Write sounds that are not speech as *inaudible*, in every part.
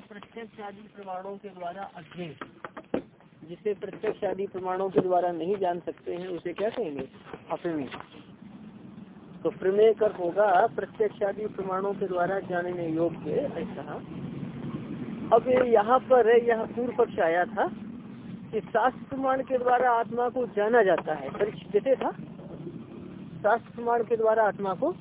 प्रत्यक्ष आदि प्रमाणों के द्वारा जिसे प्रत्यक्ष आदि प्रमाणों के द्वारा नहीं जान सकते हैं, उसे क्या कहेंगे? अप्रमेय तो प्रमेय कर होगा, प्रत्यक्ष आदि प्रमाणों के द्वारा जानने योग्य, ऐसा। अब यहाँ पर, यह पूर्व पक्ष आया था कि शास्त्र प्रमाण के द्वारा आत्मा को जाना जाता है। परीक्षा देते था? शास्त्र प्रमाण के द्वारा आत्मा को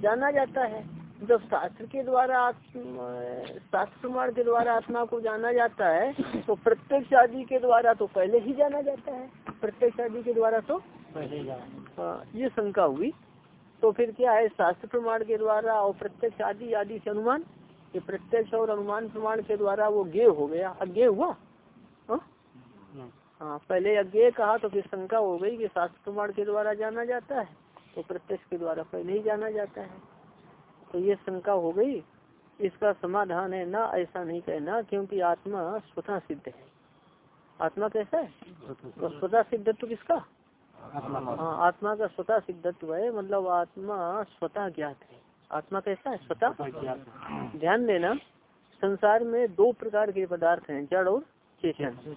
जाना जाता है। जब शास्त्र के द्वारा शास्त्र प्रमाण के द्वारा आत्मा को जाना जाता है तो प्रत्यक्ष आदि के द्वारा तो पहले ही जाना जाता है। प्रत्यक्ष आदि के द्वारा तो पहले ही हाँ ये शंका हुई। तो फिर क्या है शास्त्र प्रमाण के द्वारा और प्रत्यक्ष आदि आदि से अनुमान? ये प्रत्यक्ष और अनुमान प्रमाण के द्वारा वो गे हो गया। अज्ञे हुआ? हाँ? हाँ पहले अज्ञे कहा तो फिर शंका हो गई कि शास्त्र प्रमाण के द्वारा जाना जाता है। तो प्रत्यक्ष के द्वारा पहले ही जाना जाता है। तो ये शंका हो गई इसका समाधान है ना ऐसा नहीं कहना क्योंकि आत्मा स्वतः सिद्ध है। आत्मा कैसा है? तो स्वतः सिद्धत्व किसका? हाँ आत्मा का स्वतः सिद्धत्व है मतलब आत्मा स्वतः ज्ञात है। आत्मा कैसा है? स्वतः ध्यान देना संसार में दो प्रकार के पदार्थ हैं जड़ और चेतन।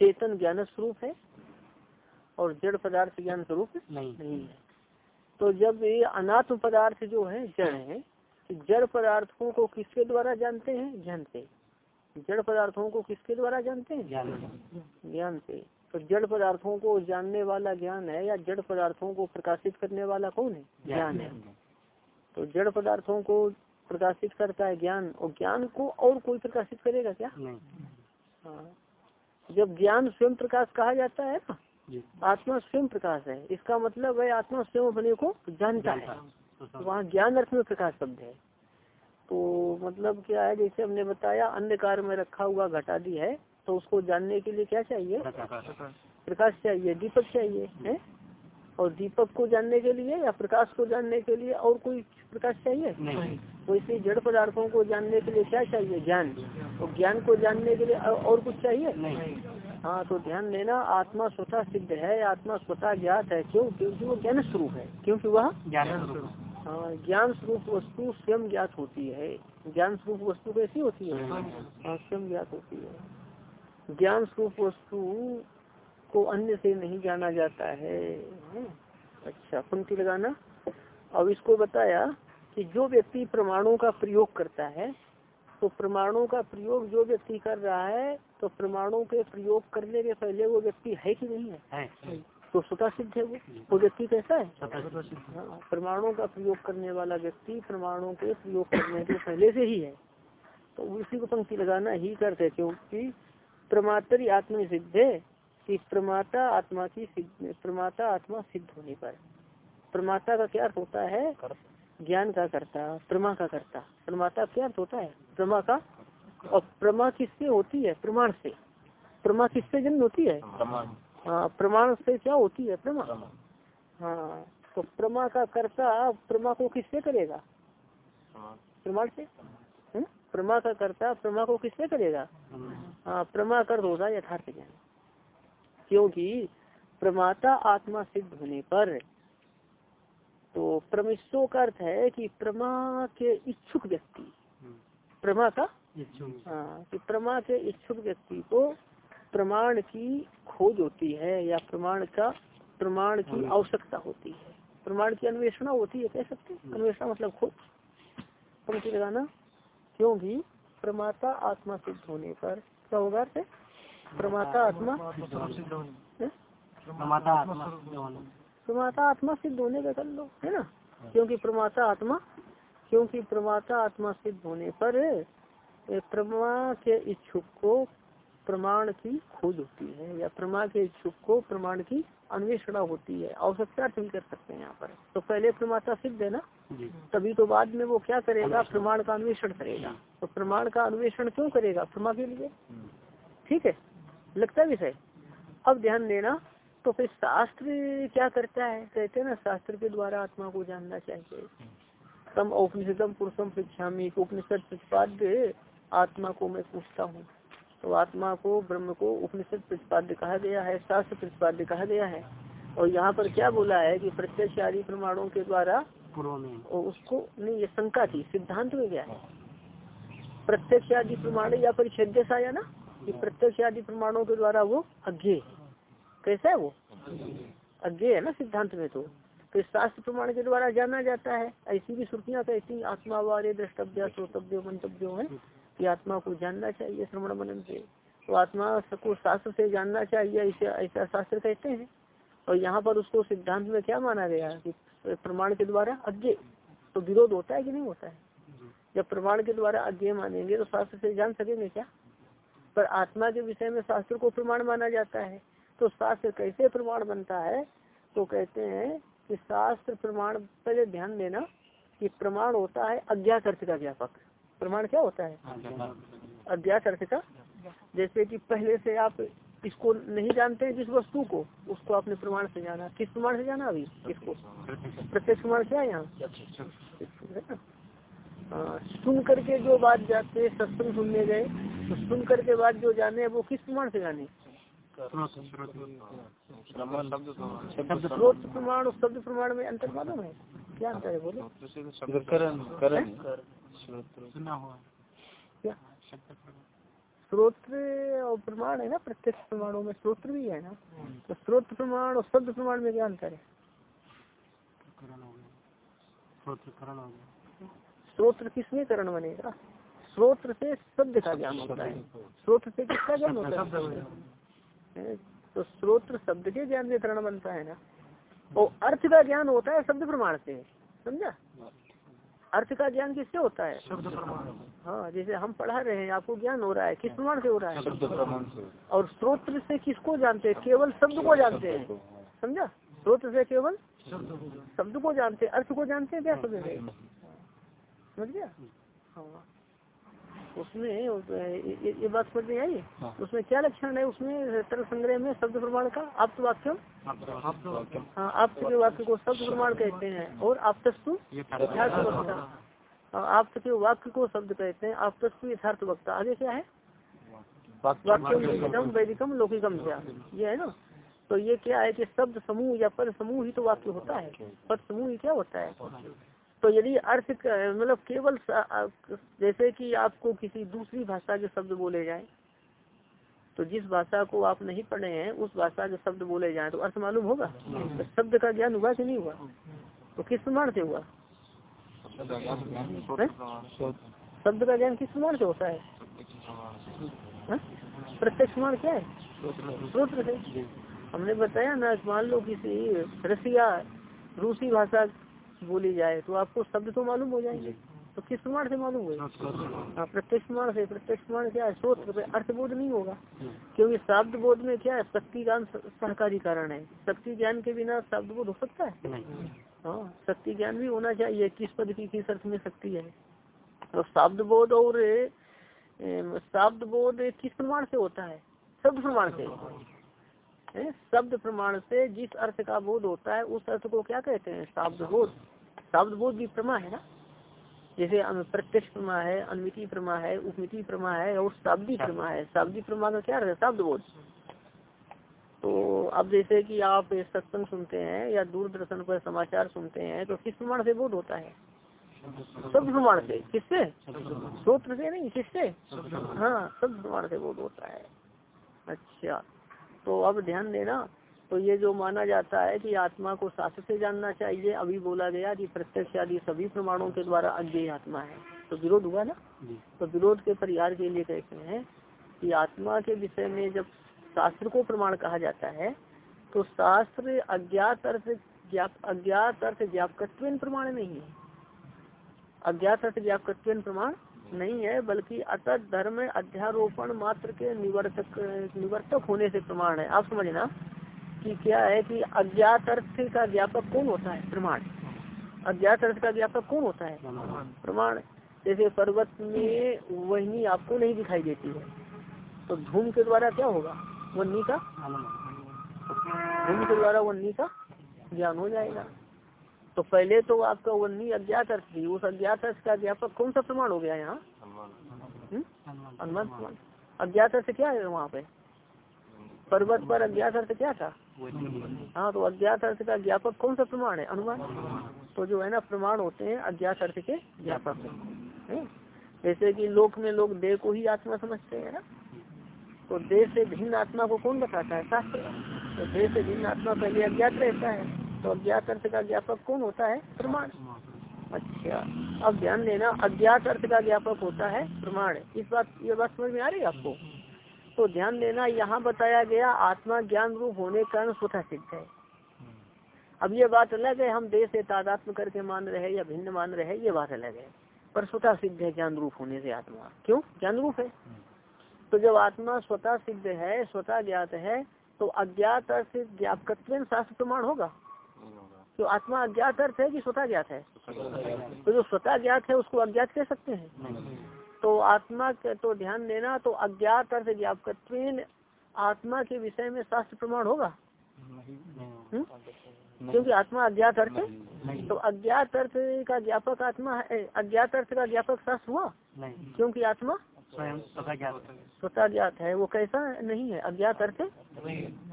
चेतन। ज्ञान स्वरूप है और जड़ पदार्थ ज्ञान स्वरूप नहीं, नहीं है। तो जब ये अनात्म पदार्थ जो है जड़ है जड़ पदार्थों को किसके द्वारा जानते हैं? ज्ञान से। जड़ पदार्थों को किसके द्वारा जानते हैं? ज्ञान से। तो जड़ पदार्थों को जानने वाला ज्ञान है या जड़ पदार्थों को प्रकाशित करने वाला कौन है? ज्ञान है। तो जड़ पदार्थों को प्रकाशित करता है ज्ञान। और ज्ञान को और कोई प्रकाशित करेगा क्या? हाँ। जब ज्ञान स्वयं प्रकाश कहा जाता है ना आत्मा स्वयं प्रकाश है। इसका मतलब है आत्मा स्वयं अपने को जानता है। तो वहाँ ज्ञान अर्थ में प्रकाश शब्द है। तो मतलब क्या है जैसे हमने बताया अन्य कार्य में रखा हुआ घटा दी है तो उसको जानने के लिए क्या चाहिए? प्रकाश। चाहिए दीपक चाहिए है? और दीपक को जानने के लिए या प्रकाश को जानने के लिए और कोई प्रकाश चाहिए? नहीं। तो इसलिए जड़ पदार्थों को जानने के लिए क्या चाहिए? ज्ञान। और ज्ञान को जानने के लिए और कुछ चाहिए? हाँ तो ध्यान देना आत्मा स्वतः सिद्ध है आत्मा स्वतः ज्ञात है। क्यों? क्योंकि वो ज्ञान स्वरूप है। क्योंकि वह ज्ञान हाँ। ज्ञान स्वरूप वस्तु स्वयं ज्ञात होती है। ज्ञान स्वरूप वस्तु कैसी होती है? हाँ स्वयं ज्ञात होती है। ज्ञान स्वरूप वस्तु को अन्य से नहीं जाना जाता है अच्छा पंक्ति लगाना। अब इसको बताया कि जो व्यक्ति प्रमाणों का प्रयोग करता है तो प्रमाणों का प्रयोग जो व्यक्ति कर रहा है तो प्रमाणों के प्रयोग करने के पहले वो व्यक्ति है कि नहीं है, है। तो स्वतः सिद्ध है वो? वो व्यक्ति कैसा है? हाँ। प्रमाणों का प्रयोग करने वाला व्यक्ति प्रमाणों के प्रयोग करने के पहले से ही है। तो उसी को पंक्ति लगाना ही करते क्योंकि प्रमात्र आत्मा सिद्ध है कि प्रमाता आत्मा की सिद्ध प्रमाता आत्मा सिद्ध होने पर। प्रमाता का क्या अर्थ होता है? ज्ञान का करता प्रमा का करता। प्रमाता क्या अर्थ होता है? प्रमा का? और प्रमा किससे होती है? प्रमाण से। प्रमा किससे जन्म होती है? हाँ प्रमाण से क्या होती है? प्रमा। हाँ तो प्रमा का कर्ता प्रमा को किससे करेगा? प्रमाण से? हम्म? प्रमा का कर्ता प्रमा को किससे करेगा? हाँ प्रमा कर होगा यथार्थ ज्ञान। क्योंकि प्रमाता आत्मा सिद्ध होने पर तो प्रमिशो का अर्थ है कि प्रमा के इच्छुक व्यक्ति प्रमा का हाँ कि प्रमा के इच्छुक व्यक्ति को प्रमाण की खोज होती है या प्रमाण का प्रमाण की हाँ। आवश्यकता होती है। प्रमाण की अन्वेषणा होती है कह सकते हैं। अन्वेषणा मतलब खोज। पंक्ति लगाना क्योंकि प्रमाता आत्मा सिद्ध होने पर क्या होगा प्रमाता आत्मा प्रमाता आत्मा प्रमाता आत्मा सिद्ध होने। का कर लो है ना? क्योंकि प्रमाता आत्मा क्योंकि प्रमाता आत्मा सिद्ध होने पर प्रमा के इच्छुक को प्रमाण की खोज होती है या प्रमा के इच्छुक को प्रमाण की अन्वेषणा होती है आवश्यकता भी कर सकते हैं यहाँ पर। तो पहले प्रमाता सिद्ध है ना? तभी तो बाद में वो क्या करेगा? प्रमाण का अन्वेषण करेगा। तो प्रमाण का अन्वेषण क्यों करेगा? प्रमा के लिए। ठीक है? लगता है विषय अब ध्यान देना तो फिर शास्त्र क्या करता है? कहते हैं ना शास्त्र के द्वारा आत्मा को जानना चाहिए। तम औपनिषदम पुरुषम पृछामी उपनिषद प्रतिपाद्य आत्मा को मैं पूछता हूँ। तो आत्मा को ब्रह्म को उपनिषद प्रतिपाद्य कहा गया है शास्त्र प्रतिपाद्य कहा गया है। और यहाँ पर क्या बोला है कि प्रत्यक्ष आदि प्रमाणों के द्वारा और उसको नहीं ये शंका थी सिद्धांत में क्या है। प्रत्यक्ष आदि प्रमाण या परिच्छेद आया ना कि प्रत्यक्ष आदि प्रमाणों के द्वारा वो अज्ञे कैसा है वो? अज्ञे है ना सिद्धांत में तो। तो शास्त्र प्रमाण के द्वारा जाना जाता है। ऐसी भी श्रुतियाँ कहती आत्मा वारे द्रष्टव्य श्रोतव्य मंतव्य है कि आत्मा को जानना चाहिए श्रवण मनन से। तो आत्मा को शास्त्र से जानना चाहिए ऐसा शास्त्र कहते हैं। और यहाँ पर उसको सिद्धांत में क्या माना गया कि प्रमाण के द्वारा अज्ञे तो विरोध होता है कि नहीं होता है? जब प्रमाण के द्वारा अज्ञे मानेंगे तो शास्त्र से जान सकेंगे क्या? पर आत्मा के विषय में शास्त्र को प्रमाण माना जाता है। तो शास्त्र कैसे प्रमाण बनता है? तो कहते हैं कि शास्त्र प्रमाण पहले ध्यान देना कि प्रमाण होता है अज्ञात अर्थ का व्यापक। प्रमाण क्या होता है? अज्ञात अर्थ का। जैसे कि पहले से आप इसको नहीं जानते जिस वस्तु को उसको आपने प्रमाण से जाना। किस प्रमाण से जाना अभी? इसको प्रत्यक्ष प्रमाण क्या है यहाँ सुन करके जो बात जाते सत्संग सुनने गए तो सुन करके बाद जो जाने वो किस प्रमाण से जाने? स्रोत प्रमाण और शब्द प्रमाण में अंतर मालूम है क्या अंतर है बोलो क्या स्रोत्र और प्रमाण है ना प्रत्यक्ष प्रमाणों में स्रोत्र भी है ना तो स्रोत प्रमाण और शब्द प्रमाण में क्या अंतर है स्रोत्र किसमें करण बनेगा स्रोत्र से शब्द का ज्ञान होता है स्रोत्र से किसका ज्ञान होता है। तो स्रोत्र शब्द के ज्ञान से करण बनता है ना। और अर्थ का ज्ञान होता है शब्द प्रमाण से समझा? अर्थ का ज्ञान किससे होता है? शब्द प्रमाण हाँ जैसे हम पढ़ा रहे हैं आपको ज्ञान हो रहा है किस प्रमाण से हो रहा है? शब्द प्रमाण से। और स्रोत्र से किसको जानते हैं? केवल शब्द को जानते हैं समझा? स्रोत्र से केवल शब्द को जानते हैं। अर्थ को जानते हैं क्या समझ समझ गया? हाँ। उसमें ये, ये बात समझ में आई? हाँ। उसमें क्या लक्षण है उसमें तरल संग्रह में शब्द प्रमाण का? आप तो वाक्य हाँ आप के वाक्य को शब्द प्रमाण कहते हैं और आप तस्तु हाँ, आप के वाक्य को शब्द कहते हैं आप तस्तु यथार्थ वक्ता। आगे क्या है? वाक्य वैदिकम लौकिकम क्या? ये है ना? तो ये क्या है कि शब्द समूह या पद समूह ही तो वाक्य होता है। पद समूह ही क्या होता है? तो यदि अर्थ मतलब केवल जैसे कि आपको किसी दूसरी भाषा के शब्द बोले जाए तो जिस भाषा को आप नहीं पढ़े हैं उस भाषा के शब्द बोले जाए तो अर्थ मालूम होगा? तो शब्द का ज्ञान हुआ कि नहीं हुआ? तो किस प्रमाण से हुआ? शब्द का ज्ञान किस प्रमाण से होता है? प्रत्यक्ष प्रमाण क्या है? स्रोत्र से। हमने बताया ना मान लो किसी रसिया रूसी भाषा बोली जाए तो आपको शब्द तो मालूम हो जाएँगे। तो किस प्रमाण से मालूम होगा हाँ प्रत्यक्ष प्रमाण से प्रत्यक्ष प्रमाण क्या है? सोच अर्थ बोध नहीं होगा। क्योंकि शब्द बोध में क्या है? शक्ति ज्ञान सहकारी कारण है। शक्ति ज्ञान के बिना शब्द बोध हो सकता है? हाँ शक्ति ज्ञान भी होना चाहिए। किस पद की किस अर्थ में शक्ति है? तो शब्द बोध और शब्द बोध किस प्रमाण से होता है? शब्द प्रमाण से। शब्द प्रमाण से जिस अर्थ का बोध होता है उस अर्थ को क्या कहते हैं? शब्द बोध शब्द बोध भी प्रमा है ना? जैसे प्रत्यक्ष प्रमा है अनुमिति प्रमा है उपमिति प्रमा है और शाब्दी प्रमा है। शाब्दी प्रमा का क्या है? शब्द बोध तो अब जैसे कि आप सत्संग सुनते हैं या दूरदर्शन पर समाचार सुनते हैं तो किस प्रमाण से बोध होता है? शब्द प्रमाण से। किससे? सूत्र से। नहीं किससे? हाँ शब्द प्रमाण से बोध होता है। अच्छा। तो अब ध्यान देना। तो ये जो माना जाता है कि आत्मा को शास्त्र से जानना चाहिए अभी बोला गया कि प्रत्यक्ष आदि सभी प्रमाणों के द्वारा अज्ञे आत्मा है। तो विरोध हुआ ना? तो विरोध के परिहार के लिए कहते हैं कि आत्मा के विषय में जब शास्त्र को प्रमाण कहा जाता है तो शास्त्र अज्ञात अर्थ अज्ञात अर्थ ज्ञापकत्व प्रमाण नहीं है। अज्ञात अर्थ ज्ञापकत्व प्रमाण नहीं है बल्कि अतः धर्म अध्यारोपण मात्र के निवर्तक निवर्तक होने से प्रमाण है। आप समझना कि क्या है कि अज्ञात अर्थ का व्यापक कौन होता है? प्रमाण। अज्ञात अर्थ का व्यापक कौन होता है? प्रमाण। जैसे पर्वत में वहनी आपको नहीं दिखाई देती है। तो धूम के द्वारा क्या होगा? वन्नी का? धूम के द्वारा वन्नी का ज्ञान हो जाएगा। तो पहले तो आपका वन्नी अज्ञात अर्थ थी उस अज्ञात अर्थ का व्यापक कौन सा प्रमाण हो गया यहाँ? हम्म? अनुमान प्रमाण। अज्ञात अर्थ क्या है वहाँ पे? पर्वत पर अज्ञात अर्थ क्या था? हाँ तो अज्ञात अर्थ का ज्ञापक कौन सा प्रमाण है? अनुमान तो जो है ना प्रमाण होते हैं अज्ञात अर्थ के ज्ञापक जैसे कि लोक में लोग देह को ही आत्मा समझते हैं ना? तो देह से भिन्न आत्मा को कौन बताता है? शास्त्र। तो देह से भिन्न आत्मा पहले अज्ञात रहता है। तो अज्ञात अर्थ का ज्ञापक कौन होता है? प्रमाण। अच्छा अब ध्यान देना अज्ञात अर्थ का ज्ञापक होता है प्रमाण। इस बात ये बात समझ में आ रही है आपको? तो ध्यान देना यहाँ बताया गया आत्मा ज्ञान रूप होने का कारण स्वतः सिद्ध है। अब ये बात अलग है हम देह से तादात्म करके मान रहे या भिन्न मान रहे ये बात अलग है। पर स्वतः सिद्ध है ज्ञान रूप होने से आत्मा। क्यों? ज्ञान रूप है। तो जब आत्मा स्वतः सिद्ध है स्वतः ज्ञात है तो अज्ञात अर्थ ज्ञापकत्व शास्त्र प्रमाण होगा। तो आत्मा अज्ञात अर्थ है कि स्वतः ज्ञात है? तो जो स्वतः ज्ञात है उसको अज्ञात कह सकते हैं। तो आत्मा तो ध्यान देना तो अज्ञात अर्थ ज्ञापकत्व आत्मा के विषय में शास्त्र प्रमाण होगा? हम्म? क्योंकि आत्मा अज्ञात अर्थ है। तो अज्ञात अर्थ का ज्ञापक आत्मा है अज्ञात अर्थ का ज्ञापक शास्त्र हुआ? क्योंकि आत्मा स्वतः ज्ञात है। वो कैसा नहीं है अज्ञात अर्थ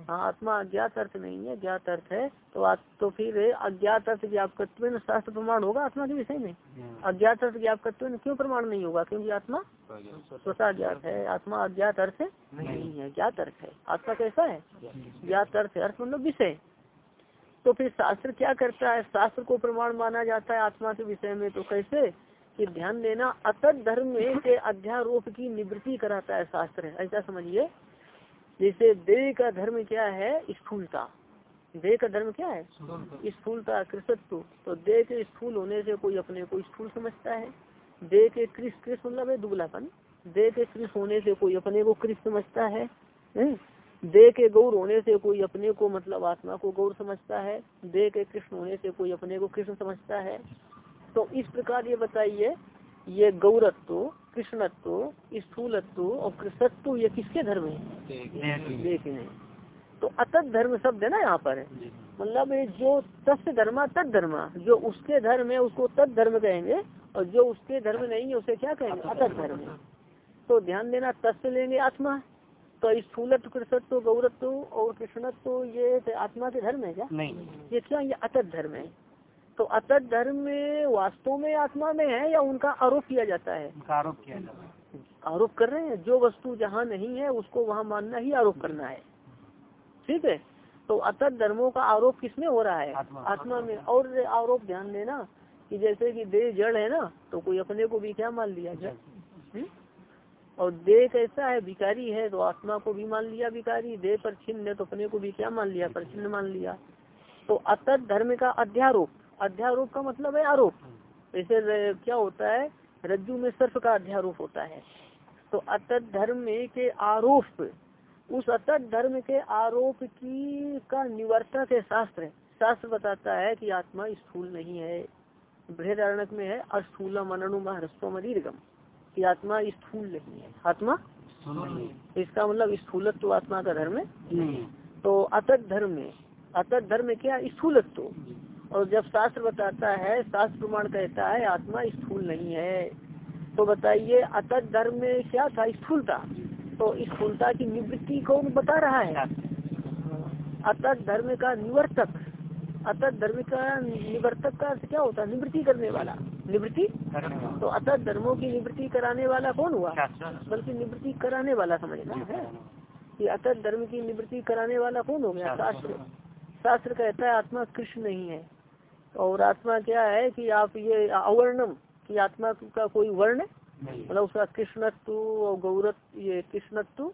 हाँ? आत्मा अज्ञात अर्थ नहीं है ज्ञात अर्थ है तो आ, तो फिर अज्ञात अर्थ ज्ञापकत्व शास्त्र प्रमाण होगा आत्मा के विषय में? अज्ञात अर्थ ज्ञापकत्व क्यों प्रमाण नहीं होगा? क्योंकि आत्मा स्वतः ज्ञात है आत्मा अज्ञात अर्थ नहीं। है ज्ञात अर्थ है। आत्मा कैसा है? ज्ञात। अर्थ अर्थ मतलब विषय। तो फिर शास्त्र क्या करता है? शास्त्र को प्रमाण माना जाता है आत्मा के विषय में तो कैसे? कि ध्यान देना अतत धर्म के अध्यारोप की निवृत्ति कराता है शास्त्र है। ऐसा समझिए। जैसे देह का धर्म क्या है? स्थूलता। देह का धर्म क्या है? स्थूलता। कृषत्व तो देह के स्थूल होने से कोई अपने को स्थूल समझता है। देह के कृष कृष मतलब है दुबलापन। देह के कृष होने से कोई अपने को कृष समझता है। देह के गौर होने से कोई अपने को मतलब आत्मा को गौर समझता है। देह के कृष्ण होने से कोई अपने को कृष्ण समझता है। तो इस प्रकार ये बताइए ये गौरत्व कृष्णत्व स्थूलत्व और कृषत्व ये किसके धर्म है? देखने तो अतत धर्म शब्द है ना यहाँ पर। मतलब जो तस्य धर्मा तद धर्मा जो उसके धर्म है उसको तद धर्म कहेंगे और जो उसके धर्म नहीं है उसे क्या कहेंगे? अतत धर्म। तो ध्यान देना तस्य लेंगे आत्मा। तो स्थूलत्व कृषत्व गौरत्व और कृष्णत्व ये आत्मा के धर्म है क्या? नहीं। ये क्या ये अतत धर्म है? तो अतत धर्म में वास्तव में आत्मा में है या उनका आरोप किया जाता है? आरोप किया जाता है। आरोप कर रहे हैं? जो वस्तु जहाँ नहीं है उसको वहाँ मानना ही आरोप करना है। ठीक है? तो अतत धर्मों का आरोप किसमें हो रहा है? आत्मा, आत्मा में। और आरोप ध्यान देना कि जैसे कि देह जड़ है ना तो कोई अपने को भी क्या मान लिया जड़ हम्म? और देह कैसा है? भिकारी है तो आत्मा को भी मान लिया भिकारी देह पर छिन्न है तो अपने को भी क्या मान लिया? पर छिन्न मान लिया। तो अतत धर्म का अध्यारोप। अध्यारोप का मतलब है आरोप। जैसे क्या होता है? रज्जु में सर्फ का अध्यारोप होता है। तो अतत धर्म के आरोप उस अतत धर्म के आरोप की का निवर्तक है शास्त्र शास्त्र बताता है कि आत्मा स्थूल नहीं है। बृहदारणक में है अस्थूल मननुमा ह्रस्व दीर्घम। की आत्मा स्थूल नहीं है। आत्मा? इसका मतलब स्थूलत्व तो आत्मा का धर्म है? तो अतत धर्म में अतत धर्म क्या? स्थूलत्व। और जब शास्त्र बताता है, शास्त्र प्रमाण कहता है, आत्मा स्थूल नहीं है। तो बताइए अतत धर्म में क्या था स्थूलता? तो स्थूलता की निवृत्ति कौन बता रहा है। अतत धर्म का निवर्तक अतत धर्म का निवर्तक का क्या होता है? निवृत्ति करने वाला। निवृत्ति? तो अतत धर्मों की निवृत्ति कराने वाला कौन हुआ? बल्कि निवृत्ति कराने वाला समझना है। कि अतत धर्म की निवृत्ति कराने वाला कौन हो गया? शास्त्र। शास्त्र कहता है, आत्मा कृष्ण नहीं है। और आत्मा क्या है कि आप ये अवर्णम की आत्मा का कोई वर्ण मतलब उसका कृष्णत्व और गौरत्व ये कृष्णत्व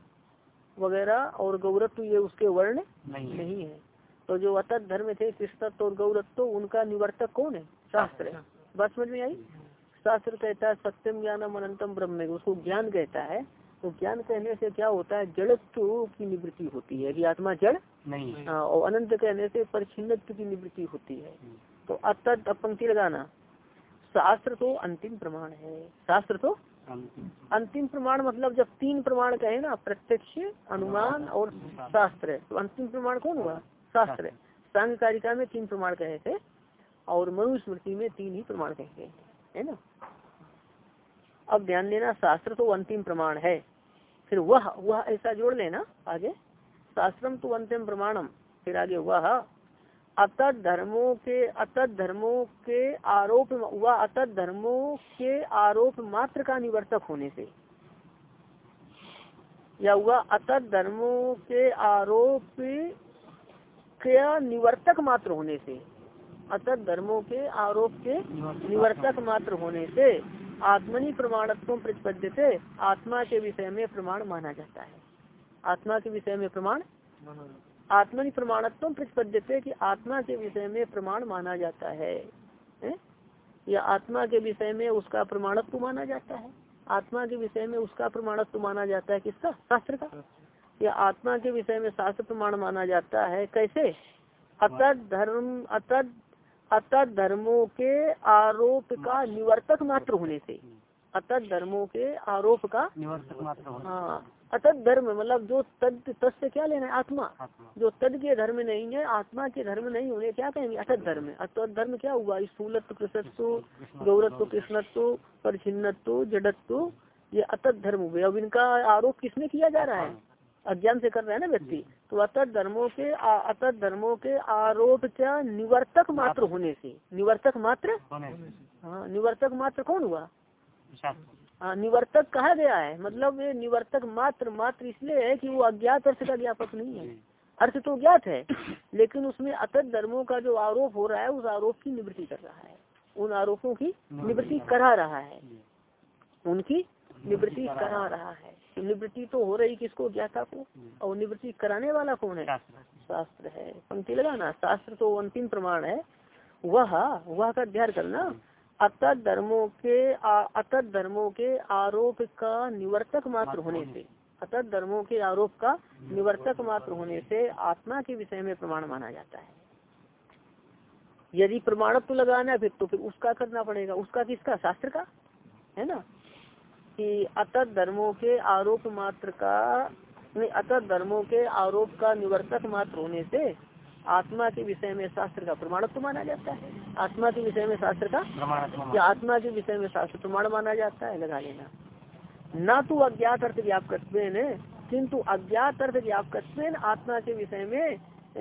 वगैरह और गौरत्व ये उसके वर्ण नहीं, नहीं है। तो जो अतत धर्म थे कृष्णत्व और गौरत्व उनका निवर्तक कौन है? शास्त्र है। बात समझ में आई? शास्त्र कहता है सत्यम ज्ञानम अनंतम ब्रह्म। उसको ज्ञान कहता है। तो ज्ञान कहने से क्या होता है? जड़त्व की निवृत्ति होती है कि आत्मा जड़ नहीं। हाँ, और अनंत कहने से परिचिन्नत्व की निवृत्ति होती है। तो अतत पंक्ति लगाना। शास्त्र तो अंतिम प्रमाण है। शास्त्र तो अंतिम प्रमाण। मतलब जब तीन प्रमाण कहे ना प्रत्यक्ष अनुमान और शास्त्र तो अंतिम प्रमाण कौन हुआ? शास्त्र। संघ कारिका में तीन प्रमाण कहे थे और मनुस्मृति में तीन ही प्रमाण कहे गए है ना? अब ध्यान देना शास्त्र तो अंतिम प्रमाण है। फिर वह वह ऐसा जोड़ लेना आगे। शास्त्रम तो अंतिम प्रमाणम फिर आगे वह अतत धर्मों के अतत धर्मों के आरोप व अतत धर्मों के आरोप मात्र का निवर्तक होने से। या हुआ अतत धर्मों के आरोप के निवर्तक मात्र होने से। अतत धर्मों के आरोप के निवर्तक मात्र होने से आत्मनि प्रमाणत्व प्रतिपद्य से आत्मा के विषय में प्रमाण माना जाता है। आत्मा के विषय में प्रमाण आत्मनि प्रमाणत्व प्रतिपद्य कि आत्मा के विषय में प्रमाण माना जाता है, है? या आत्मा के विषय में उसका प्रमाणत्व माना जाता है? आत्मा के विषय में उसका प्रमाणत्व माना जाता है किसका? शास्त्र का। या आत्मा के विषय में शास्त्र प्रमाण माना जाता है कैसे? अतद धर्म अतद अतद धर्मों के आरोप का निवर्तक मात्र होने से। अतद धर्मों के आरोप का निवर्तक मात्र हाँ अतद धर्म मतलब जो तद तद से क्या लेना है? आत्मा। जो तद के धर्म नहीं है आत्मा के धर्म नहीं होने क्या कहेंगे? अतद धर्म अतद धर्म क्या हुआ? स्थूलत्व कृषत्व गौरत्व कृष्णत्व परिचिन्नत्व जडत्व ये अतद धर्म हुए। अब इनका आरोप किसने किया जा रहा है? अज्ञान से कर रहे हैं ना व्यक्ति। तो अतत धर्मों के अतत धर्मों के आरोप क्या निवर्तक मात्र होने से? निवर्तक मात्र? हाँ निवर्तक मात्र कौन हुआ? हाँ निवर्तक कहा गया है? मतलब ये निवर्तक मात्र मात्र इसलिए है कि वो अज्ञात अर्थ का ज्ञापक नहीं है। अर्थ तो ज्ञात है लेकिन उसमें अतत धर्मों का जो आरोप हो रहा है उस आरोप की निवृत्ति कर रहा है। उन आरोपों की निवृत्ति करा रहा है। उनकी निवृत्ति करा रहा है। तो निवृत्ति तो हो रही किसको ज्ञाता को? और निवृत्ति कराने वाला कौन है? शास्त्र। है। पंक्ति लगाना। शास्त्र तो अंतिम प्रमाण है। वह वह का अध्ययन करना। अतत धर्मों के अतत धर्मों के आरोप का निवर्तक मात्र होने से अतत धर्मों के आरोप का निवर्तक मात्र होने से आत्मा के विषय में प्रमाण माना जाता है। यदि प्रमाणत्व लगाना है फिर तो फिर उसका करना पड़ेगा। उसका किसका? शास्त्र का? है ना? कि अतत धर्मों के आरोप मात्र का नहीं अतत धर्मों के आरोप का निवर्तक मात्र होने से आत्मा के विषय में शास्त्र का प्रमाणत्व माना जाता है। आत्मा के विषय में शास्त्र का या आत्मा के विषय में शास्त्र प्रमाण माना जाता है लगा लेना। न तो अज्ञात अर्थ व्यापक किंतु अज्ञात अर्थ व्यापक आत्मा के विषय में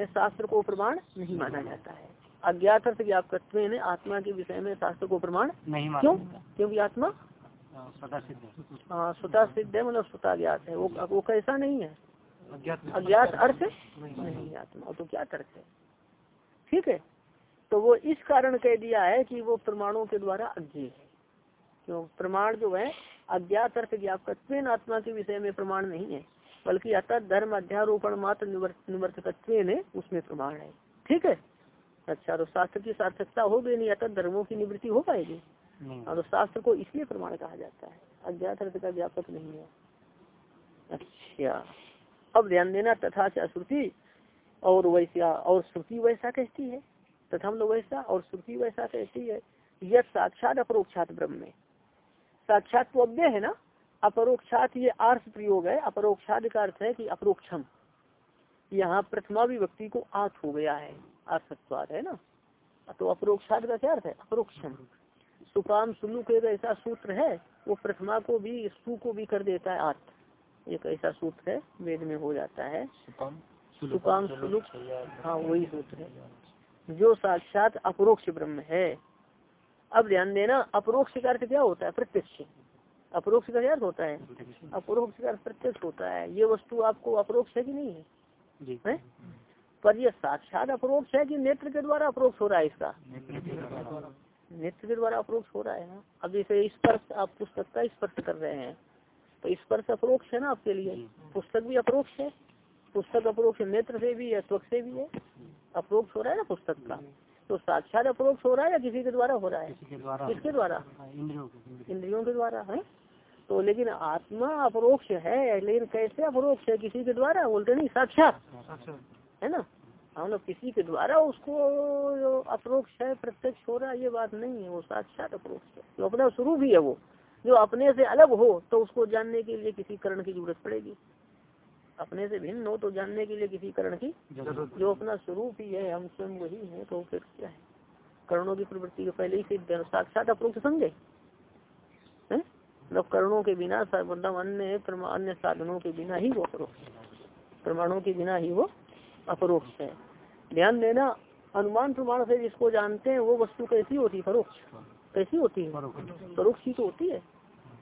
शास्त्र को प्रमाण नहीं माना जाता है। अज्ञात अर्थ व्यापक आत्मा के विषय में शास्त्र को प्रमाण नहीं क्यों? क्योंकि आत्मा हाँ स्वतः सिद्ध है मतलब स्वतः ज्ञात है। वो वो कैसा नहीं है। अज्ञात अर्थ? नहीं आत्मा तो क्या अर्थ है? ठीक है? तो वो इस कारण कह दिया है कि वो प्रमाणों के द्वारा अज्ञे है। क्यों? प्रमाण जो है अज्ञात अर्थ ज्ञापक आत्मा के विषय में प्रमाण नहीं है बल्कि अतः धर्म अध्यारोपण मात्र निवर्तकत्व उसमें प्रमाण है। ठीक है? अच्छा तो शास्त्र की सार्थकता हो गई नहीं अतः धर्मों की निवृत्ति हो पाएगी? और तो शास्त्र को इसलिए प्रमाण कहा जाता है। अज्ञात अर्थ का व्यापक नहीं है। अच्छा। अब ध्यान देना तथा से श्रुति और वैसा, और श्रुति वैसा कहती है। तथा हम लोग वैसा और श्रुति वैसा कहती है। यह साक्षात अपरोक्षात ब्रह्म में साक्षात तो अव्य है ना? अपरोक्षात ये अर्थ प्रयोग है। अपरोक्षात का अर्थ है कि अपरोक्षम। यहाँ प्रथमा विभक्ति को आठ हो गया है। अर्थत्वाद है ना? तो अपरोक्षात का क्या अर्थ है? अपरोक्षम। सुकाम सुलू के ऐसा सूत्र है, वो प्रथमा को भी सु को भी कर देता है आठ एक ऐसा सूत्र है वेद में हो जाता है। सुकाम सुलुक हाँ वही सूत्र है। जो साक्षात अपरोक्ष ब्रह्म है। अब ध्यान देना अपरोक्ष का अर्थ क्या होता है? प्रत्यक्ष। अपरोक्ष का क्या अर्थ होता है? अपरोक्ष का अर्थ प्रत्यक्ष होता है। ये वस्तु आपको अपरोक्ष है कि नहीं है, है? पर यह साक्षात अपरोक्ष है कि नेत्र के द्वारा अपरोक्ष हो रहा है इसका? नेत्र के द्वारा। अपरोक्ष हो रहा है अब जैसे स्पर्श आप पुस्तक का स्पर्श कर रहे हैं। तो स्पर्श अपरोक्ष है ना आपके लिए? पुस्तक भी अप्रोक्ष है? पुस्तक अप्रोक्ष नेत्र से भी है त्वक से भी है? अप्रोक्ष हो रहा है ना पुस्तक का? तो साक्षात अप्रोक्ष हो रहा है या किसी के द्वारा हो रहा है? किसके द्वारा? इंद्रियों के द्वारा है? तो लेकिन आत्मा अपरोक्ष है लेकिन कैसे अपरोक्ष है? किसी के द्वारा? बोलते नहीं साक्षात। है ना? हम लोग किसी के द्वारा उसको अप्रोक्ष है प्रत्यक्ष हो रहा है ये बात नहीं है वो साक्षात अप्रोक्ष है। अपना शुरू भी है वो। जो अपने से अलग हो तो उसको जानने के लिए किसी करण की ज़रूरत पड़ेगी। अपने से भिन्न हो तो जानने के लिए किसी करण की जो अपना स्वरूप ही है हम स्वयं वही है तो फिर क्या है? कर्णों की प्रवृत्ति के पहले ही सिद्ध साक्षात अप्रोक्ष समझे। मतलब कर्णों के बिना मतलब अन्य अन्य साधनों के बिना ही वो अपरोक्ष प्रमाणों के बिना ही वो अपरोक्ष है। ध्यान देना अनुमान प्रमाण से जिसको जानते हैं वो वस्तु कैसी होती है परोक्ष? कैसी होती है। परोक्ष ही तो होती है।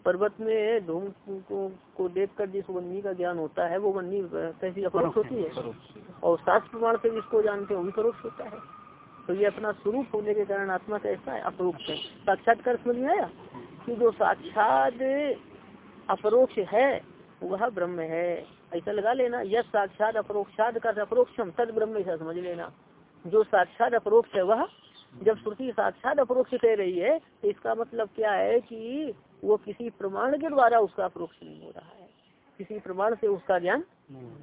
पर्वत में धूम को, को देख कर जिस वन्नी का ज्ञान होता है वो वन्नी कैसी अपरोक्ष होती है। और शास्त्र प्रमाण से जिसको जानते हैं वो भी परोक्ष होता है। तो ये अपना स्वरूप होने के कारण आत्मा कैसा है अपरोक्ष है। साक्षात्कार समझ में आया? कि जो साक्षात अपरोक्ष है वह ब्रह्म है। ऐसा लगा लेना यह साक्षात अपरोक्षात का अपरोक्षम तद ब्रह्म ऐसा समझ लेना। जो साक्षात अपरोक्ष है वह जब श्रुति साक्षात अपरोक्ष कह रही है तो इसका मतलब क्या है कि वो किसी प्रमाण के द्वारा उसका अपरोक्ष नहीं हो रहा है। किसी प्रमाण से उसका ज्ञान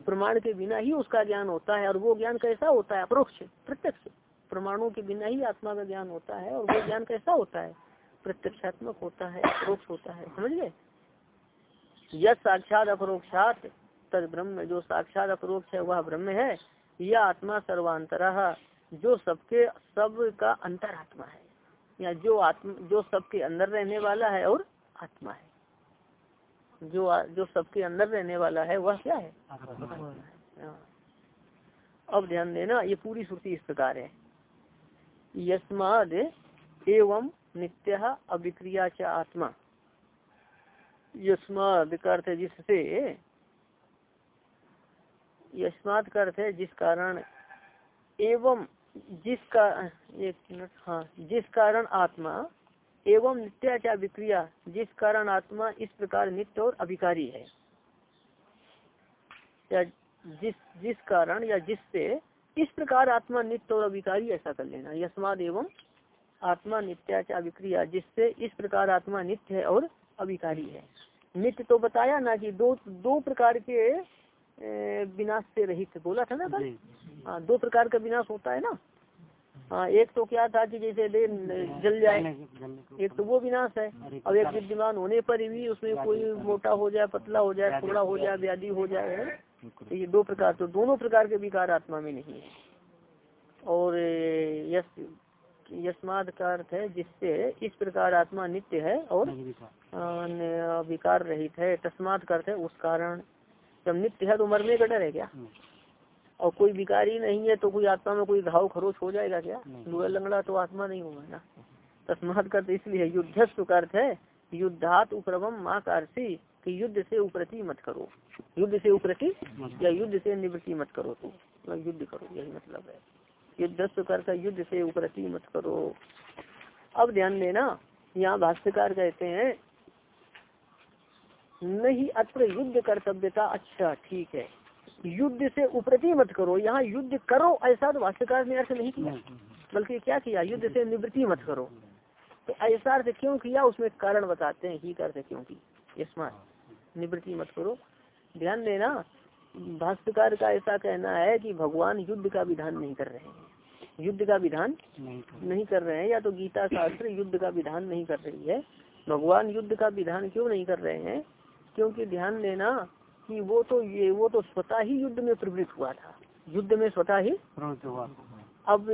प्रमाण के बिना ही उसका ज्ञान होता है और वो ज्ञान कैसा होता है? अप्रोक्ष प्रत्यक्ष। प्रमाणों के बिना ही आत्मा का ज्ञान होता है और वो ज्ञान कैसा होता है? प्रत्यक्षात्मक होता है अप्रोक्ष होता है। समझ गए? यह साक्षात अपरोक्षात तद ब्रह्म। जो साक्षात अपरोक्ष है वह ब्रह्म है। यह आत्मा सर्वांतर। जो सबके सब का अंतरात्मा है। या जो आत्मा जो सबके अंदर रहने वाला है और आत्मा है। जो जो सबके अंदर रहने वाला है वह क्या है? हाँ। अब ध्यान देना ये पूरी श्रुति इस प्रकार है। यस्माद एवं नित्य अभिक्रिया च आत्मा। यस्माद का अर्थ जिससे यस्माद का अर्थ है जिस कारण एवं जिसका एक मिनट हाँ जिस कारण आत्मा एवं नित्याचार विक्रिया जिस कारण आत्मा इस प्रकार नित्य और अभिकारी है। या जिस जिस कारण या जिससे इस प्रकार आत्मा नित्य और अभिकारी ऐसा कर लेना यस्माद एवं आत्मा नित्याचार विक्रिया जिससे इस प्रकार आत्मा नित्य है और अभिकारी है। नित्य तो बताया ना कि दो दो प्रकार के विनाश से रहित बोला था ना कल? हाँ दो प्रकार का विनाश होता है ना। हाँ एक तो क्या था कि जैसे दे जल जाए एक तो वो विनाश है। अब एक विद्यमान होने पर भी उसमें कोई मोटा हो जाए पतला हो जाए थोड़ा हो जाए व्याधि हो जाए है तो ये दो प्रकार तो दोनों प्रकार के विकार आत्मा में नहीं है। और यश यशमाद का अर्थ है जिससे इस प्रकार आत्मा नित्य है और विकार रहित है। तस्मात का अर्थ है उस कारण। जब नित्य है तो मरने का डर है क्या? और कोई विकारी नहीं है तो कोई आत्मा में कोई घाव खरोच हो जाएगा क्या? लुआ लंगड़ा तो आत्मा नहीं होगा ना। तस्मात कर इसलिए युद्धस्व का अर्थ है। युद्धात उपरवम माँ कारसी कि युद्ध से उपरति मत करो। युद्ध से उपरति या युद्ध से निवृत्ति मत करो तो मतलब युद्ध करो यही मतलब है। युद्धस्व कर युद्ध से उपरति मत करो। अब ध्यान देना यहाँ भाष्यकार कहते हैं नहीं अत्र युद्ध कर्तव्यता अच्छा ठीक है। युद्ध से उपरति मत करो। यहाँ युद्ध करो ऐसा तो भाष्यकार ने अर्थ नहीं किया। बल्कि क्या किया? युद्ध से निवृत्ति मत करो। तो ऐसा अर्थ क्यों किया? उसमें कारण बताते हैं। ही करते क्यों की स्मार्ट निवृत्ति मत करो। ध्यान देना भाष्यकार का ऐसा कहना है कि भगवान युद्ध का विधान नहीं कर रहे हैं। युद्ध का विधान नहीं, नहीं कर रहे हैं या तो गीता शास्त्र युद्ध का विधान नहीं कर रही है। भगवान युद्ध का विधान क्यों नहीं कर रहे हैं? क्योंकि ध्यान देना कि वो तो ये वो तो स्वतः ही युद्ध में प्रवृत्त हुआ था। युद्ध में स्वतः ही अब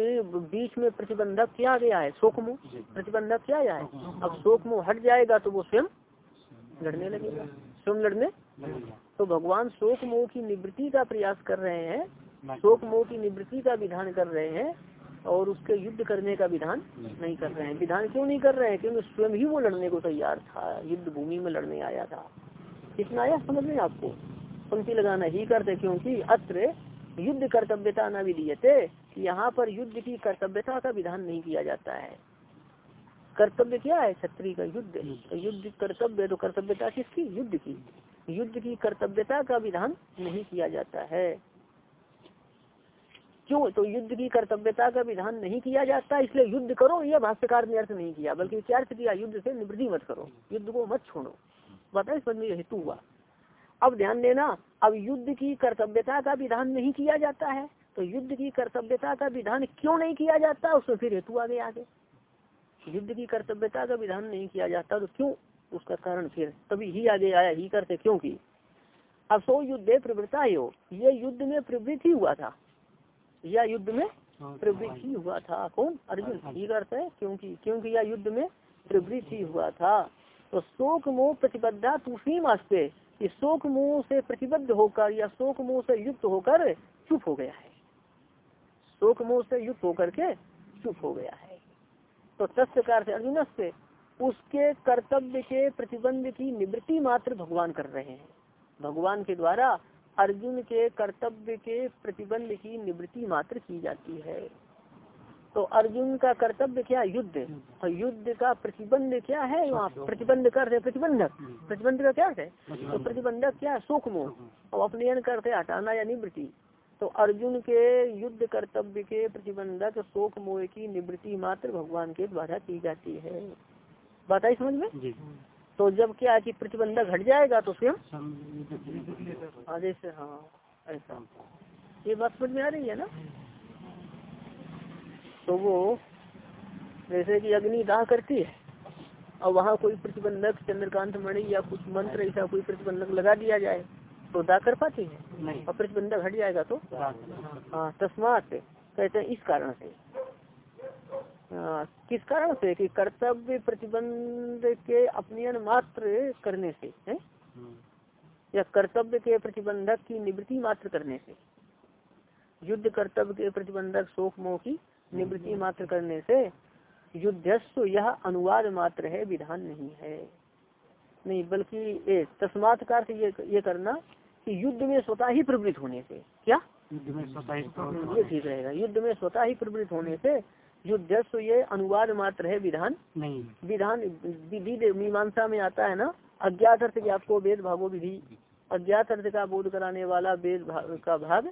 बीच में प्रतिबंधक क्या गया है? शोक मुह प्रतिबंधक क्या आया है? अब शोक मुह हट जाएगा तो वो स्वयं लड़ने लगेगा। स्वयं लड़ने तो भगवान शोक मोह की निवृत्ति का प्रयास कर रहे हैं। शोक मोह की निवृत्ति का विधान कर रहे हैं और उसके युद्ध करने का विधान नहीं कर रहे हैं। विधान क्यों नहीं कर रहे हैं? क्योंकि स्वयं ही वो लड़ने को तैयार था। युद्ध भूमि में लड़ने आया था। कितना आया? समझ में आपको? पंक्ति लगाना ही करते क्योंकि अत्र युद्ध कर्तव्यता न विधीयते यहाँ पर युद्ध की कर्तव्यता का विधान नहीं किया जाता है। कर्तव्य क्या है? क्षत्रिय का युद्ध। युद्ध कर्तव्य तो कर्तव्यता किसकी? युद्ध की। युद्ध की कर्तव्यता का विधान नहीं किया जाता है। क्यों? तो युद्ध की कर्तव्यता का विधान नहीं किया जाता इसलिए युद्ध करो यह भाष्यकार ने अर्थ नहीं किया बल्कि क्या अर्थ किया? युद्ध से निवृत्ति मत करो। युद्ध को मत छोड़ो। समझ में हेतु हुआ। अब ध्यान देना अब युद्ध की कर्तव्यता का विधान नहीं किया जाता है तो युद्ध की कर्तव्यता का विधान क्यों नहीं किया जाता उसमें फिर हेतु आगे आगे। युद्ध की कर्तव्यता का विधान नहीं किया जाता तो क्यों? उसका कारण फिर तभी ही आगे आया ही करते क्योंकि अब सो युद्ध प्रवृत्ता हो ये युद्ध में प्रवृत्ति हुआ था। या युद्ध में प्रवृत्ति हुआ था कौन? अर्जुन ही करते क्योंकि क्योंकि यह युद्ध में प्रवृत्ति हुआ था। तो शोक मोह प्रतिबद्धा तूफी मास्ते इस शोक मोह से प्रतिबद्ध होकर या शोक मोह से युक्त होकर चुप हो गया है। शोक मोह से युक्त होकर के चुप हो गया है। तो तस्कार से अर्जुन से, उसके कर्तव्य के प्रतिबंध की निवृत्ति मात्र भगवान कर रहे हैं। भगवान के द्वारा अर्जुन के कर्तव्य के प्रतिबंध की निवृत्ति मात्र की जाती है। तो अर्जुन का कर्तव्य क्या युद्ध। और युद्ध का प्रतिबंध क्या है वहाँ? प्रतिबंध कर रहे प्रतिबंधक। प्रतिबंध का क्या है? तो प्रतिबंधक क्या शोक मोह और अपने करते हटाना या निवृत्ति तो अर्जुन के युद्ध कर्तव्य के प्रतिबंधक शोक मोह की निवृत्ति मात्र भगवान के द्वारा की जाती है। बात आई समझ में? तो जब क्या कि प्रतिबंधक हट जाएगा तो स्वयं जैसे हाँ ऐसा। ये बात समझ में आ रही है ना? तो वो जैसे कि अग्नि दाह करती है। और वहाँ कोई प्रतिबंधक चंद्रकांत मणि या कुछ मंत्र ऐसा कोई प्रतिबंधक लगा दिया जाए तो दाह कर पाती है? और प्रतिबंधक हट जाएगा तो? हाँ। तस्मात कहते हैं इस कारण से। आ, किस कारण से? कि कर्तव्य प्रतिबंध के अपनियन मात्र करने से है? या कर्तव्य के प्रतिबंधक की निवृत्ति मात्र करने से। युद्ध कर्तव्य के प्रतिबंधक शोक मोह की निवृत्ति मात्र करने से युद्धस्व यह अनुवाद मात्र है विधान नहीं है। नहीं बल्कि तस्मात का ये ये करना कि युद्ध में स्वतः ही प्रवृत्त होने से। क्या? युद्ध में स्वतः ही ये ठीक रहेगा। युद्ध में स्वतः ही प्रवृत्त होने से युद्धस्व ये अनुवाद मात्र है विधान नहीं। विधान विधि मीमांसा में आता है ना अज्ञात अर्थ को वेद भागो विधि। अज्ञात अर्थ का बोध कराने वाला वेद का भाग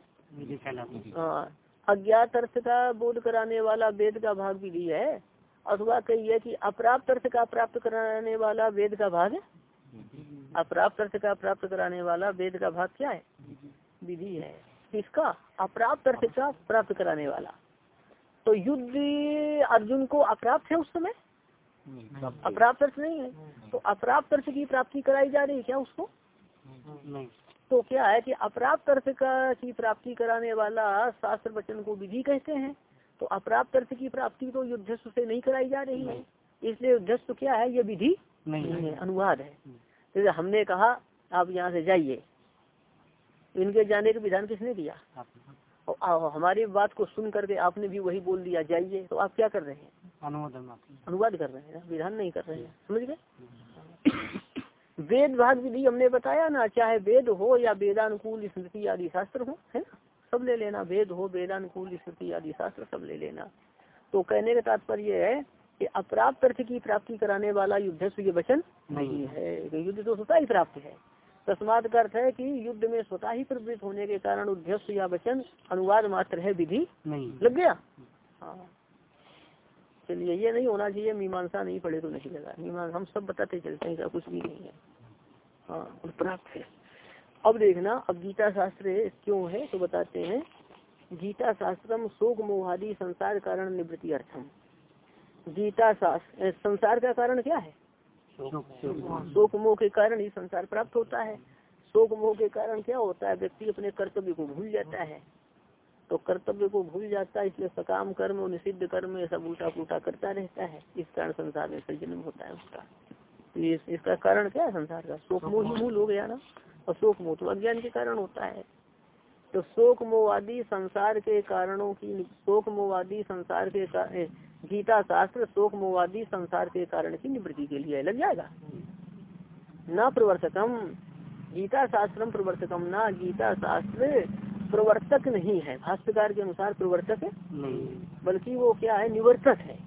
हाँ अज्ञात अर्थ का बोध कराने वाला वेद का भाग विधि है। अथवा कहिए कि अप्राप्त अर्थ का प्राप्त कराने वाला वेद का भाग अप्राप्त अर्थ का प्राप्त कराने वाला वेद का भाग क्या है? विधि है। किसका? अप्राप्त अर्थ का प्राप्त कराने वाला। तो युद्ध अर्जुन को अप्राप्त है उस समय? अप्राप्त अर्थ नहीं है। तो अप्राप्त अर्थ की प्राप्ति कराई जा रही है क्या उसको? तो क्या है कि अप्राप्त अर्थ का की प्राप्ति कराने वाला शास्त्र वचन को विधि कहते हैं। तो अप्राप्त अर्थ की प्राप्ति तो युद्धस्व से नहीं कराई जा रही है। इसलिए युद्धस्व क्या है? ये विधि नहीं है। अनुवाद है। जैसे हमने कहा आप यहाँ से जाइए। इनके जाने का विधान किसने दिया? और हमारी बात को सुन करके आपने भी वही बोल दिया जाइए। तो आप क्या कर रहे हैं? अनुवाद अनुवाद कर रहे हैं विधान नहीं कर रहे हैं। समझ गए? वेद भाग विधि हमने बताया ना चाहे वेद हो या वेदानुकूल स्मृति आदि शास्त्र हो है ना? सब ले लेना वेद हो वेदानुकूल स्मृति आदि शास्त्र सब ले लेना। तो कहने का तात्पर्य है कि अप्राप्त अर्थ की प्राप्ति कराने वाला युद्ध ये वचन नहीं है युद्ध तो स्वतः ही प्राप्त है। तस्मात का अर्थ है कि युद्ध में स्वतः ही प्रवृत्त होने के कारण उद्देश्य या वचन अनुवाद मात्र है विधि नहीं। लग गया? हाँ। चलिए ये नहीं होना चाहिए, मीमांसा नहीं पड़े तो नहीं लगा। मीमांसा, हम सब बताते चलते हैं कुछ भी नहीं है। हाँ प्राप्त है। अब देखना, अब गीता शास्त्र क्यों है तो बताते हैं। गीता शास्त्रम शोक मोहादि संसार कारण निवृत्ति अर्थम। गीता शास्त्र संसार का कारण क्या है? शोक मोह के कारण ही संसार प्राप्त होता है। शोक मोह के कारण क्या होता है? व्यक्ति अपने कर्तव्य को भूल जाता है। तो कर्तव्य को भूल जाता है, इसलिए सकाम कर्म और निषिद्ध कर्म ये सब उल्टा पुलटा करता रहता है। इस कारण संसार में जन्म होता है उसका तो ये इसका कारण क्या है संसार का? शोक, मोह ही मूल हो गया ना? और शोक, मोह तो अज्ञान के कारण होता है। तो शोक मोवादी संसार के कारणों की, शोक मोवादी संसार के कारण गीता शास्त्र शोक मोवादी संसार के कारण की निवृत्ति के लिए लग जाएगा। न प्रवर्तकम। गीता शास्त्रम प्रवर्तकम, न गीता शास्त्र प्रवर्तक नहीं है। भाष्यकार के अनुसार प्रवर्तक नहीं बल्कि वो क्या है? निवर्तक है।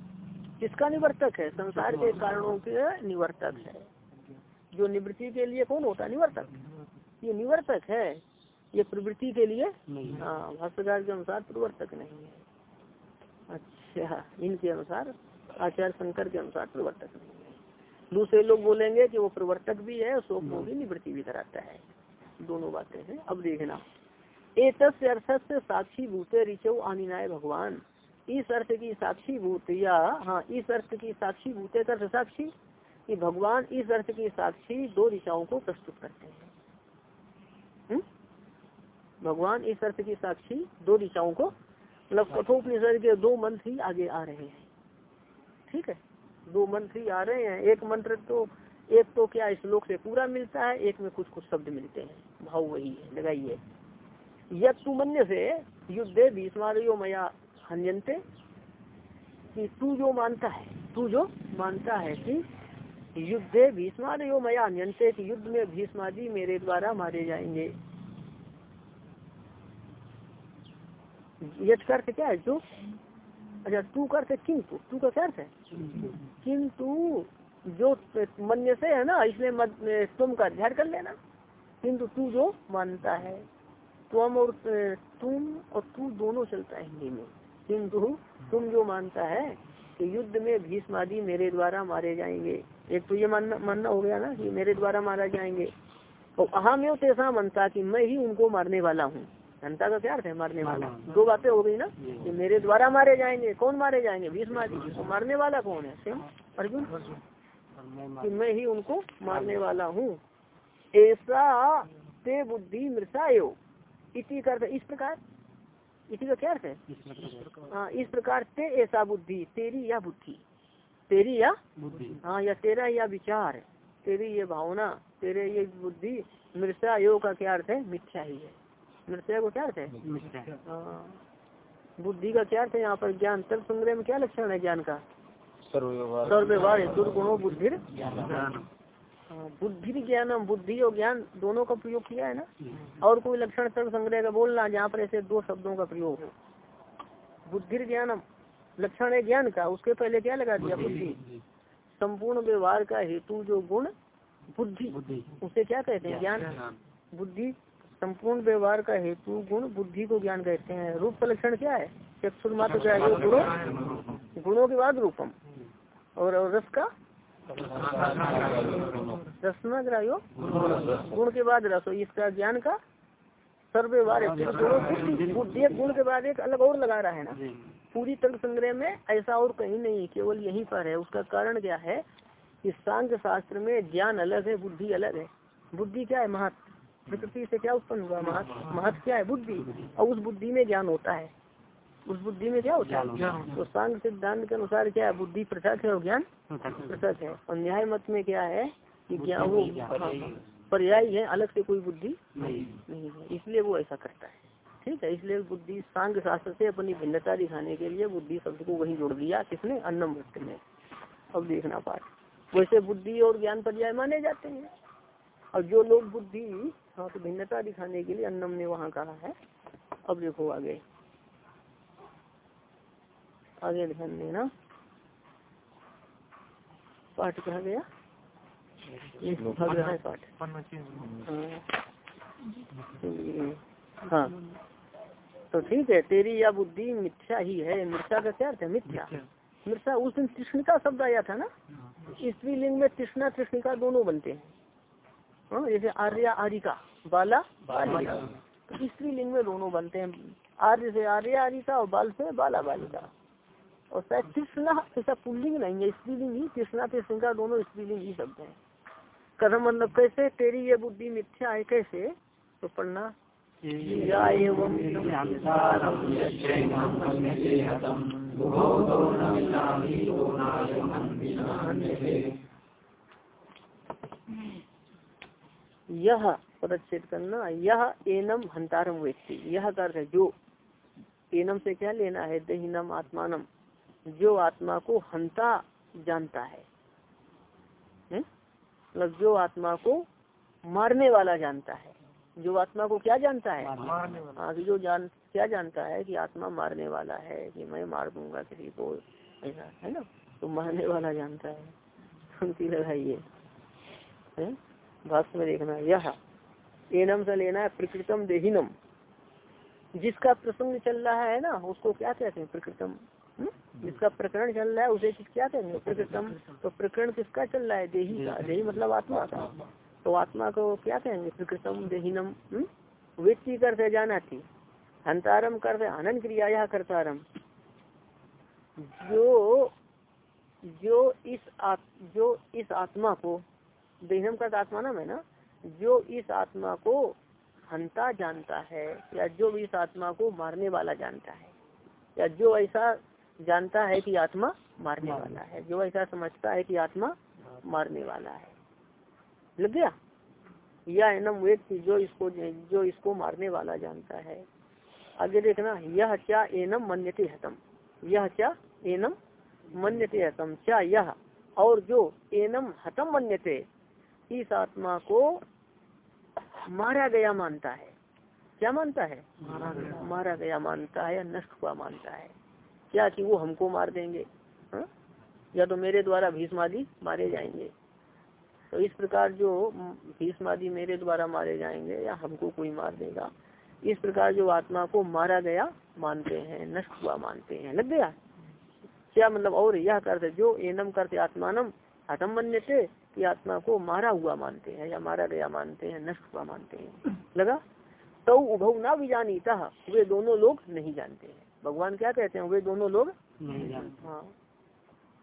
किसका निवर्तक है? संसार के कारणों के निवर्तक है। जो निवृत्ति के लिए कौन होता है? निवर्तक। ये निवर्तक है। ये प्रवृत्ति के लिए हाँ। भाष्यकार के अनुसार प्रवर्तक नहीं है। अच्छा इनके अनुसार आचार्य शंकर के अनुसार प्रवर्तक नहीं है। दूसरे लोग बोलेंगे कि वो प्रवर्तक भी है शोक को भी निवृत्ति भी कराता है। दोनों बातें हैं। अब देखना। एक से साक्षी भूते ऋचो आनिनाय भगवान। इस अर्थ की साक्षी भूत या हाँ इस अर्थ की साक्षी भूते अर्थ साक्षी। कि भगवान इस अर्थ की साक्षी दो ऋचाओं को प्रस्तुत करते हैं। हुँ? भगवान इस अर्थ की साक्षी दो ऋचाओं को मतलब कठोपनिषद के दो मंत्र ही आगे आ रहे हैं। ठीक है? दो मंत्र ही आ रहे हैं। एक मंत्र तो एक तो क्या श्लोक से पूरा मिलता है एक में कुछ कुछ शब्द मिलते हैं। भाव वही है लगाइए। यद सुमन्य से युद्धे भीष्मारो मया हन्यंते कि तू जो मानता है, तू जो मानता है कि युद्धे भीष्माद यो मया हन्यंते कि युद्ध में भीष्मादि मेरे द्वारा मारे जाएँगे। का अर्थ क्या है जो अच्छा तू का अर्थ है किंतु तू का क्या अर्थ है? किंतु जो मन्य से है ना इसलिए तुम का अध्ययन कर लेना। किंतु तू जो मानता है। तुम और तुम और तू दोनों चलता है हिंदी में। किंतु तुम जो मानता है कि युद्ध में भीष्मादि मेरे द्वारा मारे जाएँगे। एक तो ये मानना मानना हो गया ना कि मेरे द्वारा मारा जाएँगे। और अहम यो तेसा मनता कि मैं ही उनको मारने वाला हूँ। जनता का क्या अर्थ है मारने वाला? दो बातें हो गई ना, कि मेरे द्वारा मारे जाएँगे। कौन मारे जाएँगे? भीष्मादि तो मारने वाला कौन है? स्वयं अर्जुन? कि मैं ही उनको मारने वाला हूँ। ऐसा ते बुद्धि मृषायो। इति कर इस प्रकार? इसी का क्या अर्थ है? हाँ इस प्रकार ते ऐसा बुद्धि। तेरी या बुद्धि। तेरी या बुद्धि। हाँ या तेरा या विचार। तेरी ये भावना। तेरे ये बुद्धि। मृषा योग का क्या अर्थ है? मिथ्या ही है। मृषा को क्या अर्थ है? हाँ। बुद्धि का क्या अर्थ है? यहाँ पर ज्ञान तर्क संग्रह में क्या लक्षण है ज्ञान का? सर्व्यवहार दुर्गुणों बुद्धि बुद्धि ज्ञानम बुद्धि और ज्ञान दोनों का प्रयोग किया है ना? और कोई लक्षण तर्क संग्रह का बोलना जहाँ पर ऐसे दो शब्दों का प्रयोग हो। बुद्धि ज्ञानम लक्षण है ज्ञान का उसके पहले क्या लगा दिया? बुद्धि। संपूर्ण व्यवहार का हेतु जो गुण बुद्धि। उसे क्या कहते हैं? ज्ञान। बुद्धि संपूर्ण व्यवहार का हेतु गुण बुद्धि को ज्ञान कहते हैं। रूप का लक्षण क्या है? चक्षुर मात्र क्या है? गुणों। गुणों। के बाद रूपम। और रस का? रसना ग्राह्यो। गुण के बाद रस इसका ज्ञान का सर्व्यवहार बुद्धि गुण के बाद एक अलग और लगा रहा है ना? पूरी तर्क संग्रह में ऐसा और कहीं नहीं केवल यहीं पर है। उसका कारण क्या है? कि सांख्य शास्त्र में ज्ञान अलग है बुद्धि अलग है। बुद्धि क्या है? महत्व। प्रकृति से क्या उत्पन्न हुआ? महत्व। महत्व क्या है? बुद्धि। और उस बुद्धि में ज्ञान होता है। उस बुद्धि में क्या होता है तो सांग सिद्धांत के अनुसार क्या है? बुद्धि पृथक है और ज्ञान पृथक है। और न्याय मत में क्या है कि ज्ञान वो पर्याय है। अलग से कोई बुद्धि नहीं। है। इसलिए वो ऐसा करता है। ठीक है? इसलिए बुद्धि सांग शास्त्र से अपनी भिन्नता दिखाने के लिए बुद्धि शब्द को वही जोड़ दिया। किसने? अन्नम वृत्त में अब देखना पाठ। वैसे बुद्धि और ज्ञान पर्याय माने जाते हैं। और जो लोग बुद्धि हाँ तो भिन्नता दिखाने के लिए अन्नम ने वहाँ कहा है। अब देखो आगे। आगे ध्यान देना। पाठ कहा गया? भाग रहा है पाठ। हाँ। तो ठीक है तेरी या बुद्धि मिथ्या ही है। मिथ्या का क्या अर्थ है? मिथ्या। मिथ्या। उस दिन कृष्णिका शब्द आया था ना? स्त्रीलिंग में कृष्णा कृष्णिका दोनों बनते हैं। हाँ जैसे आर्या आरिका बाला बालिका। तो स्त्रीलिंग में दोनों बनते हैं। आर्य से आर्य आरिका और बाल से बाला बालिका। और शायद कृष्णा ऐसा पुल्लिंग नहीं है स्त्रीलिंग ही कृष्णा कृष्णिका दोनों स्त्रीलिंग ही शब्द है। कदम मतलब कैसे? तेरी ये बुद्धि मिथ्या है कैसे? तो पढ़ना। यह पदच्छेद करना यह एनम हंतारम व्यक्ति यह कर जो। एनम से क्या लेना है? दहीनम आत्मानम। जो आत्मा को हंता जानता है मतलब जो आत्मा को मारने वाला जानता है जो आत्मा को क्या जानता है? हाँ जो जान क्या जानता है कि आत्मा मारने वाला है कि मैं मार दूँगा किसी को ऐसा है ना? तो मारने वाला जानता है। पंक्ति लगाइए भाष्य में देखना यह एनम से लेना है प्रकृतम देहिनम। जिसका प्रसंग चल रहा है ना उसको क्या कहते हैं? प्रकृतम जिसका प्रकरण चल रहा है उसे क्या कहेंगे प्रकृतम तो प्रकरण किसका चल रहा है? देही का। देही मतलब आत्मा का। तो आत्मा को क्या कहेंगे? प्रकृतम देहीनम व्यक्ति करते जाना थी हंतारम करते हनन क्रिया यह करतारम। जो जो इस आत, जो इस आत्मा को देहनम का आत्मा नाम है ना? जो इस आत्मा को हंता जानता है या जो इस आत्मा को मारने वाला जानता है या जो ऐसा जानता है कि आत्मा मारने वाला है। जो ऐसा समझता है कि आत्मा मारने वाला है। लग गया? या एनम व्यक्ति जो इसको जो इसको मारने वाला जानता है। आगे देखना यह क्या एनम मन्यते हतम। यह क्या एनम मन्यते हतम। क्या यह और जो एनम हतम मन्यते इस आत्मा को मारा गया मानता है। क्या मानता है? मारा गया मानता है या नष्ट हुआ मानता है। क्या कि वो हमको मार देंगे? हा? या तो मेरे द्वारा भीष्मादि मारे जाएँगे? तो इस प्रकार जो भीष्मादि मेरे द्वारा मारे जाएँगे या हमको कोई मार देगा, इस प्रकार जो आत्मा को मारा गया मानते हैं, नष्ट हुआ मानते हैं। लग गया? क्या मतलब? और यह करते जो एनम करते आत्मानम, हतम मन्य थे कि आत्मा को मारा हुआ मानते हैं या मारा गया मानते हैं, नष्ट हुआ मानते हैं। लगा? तो उभव ना भी जानीता वे दोनों लोग नहीं जानते हैं। भगवान क्या कहते हैं वे दोनों लोग हाँ।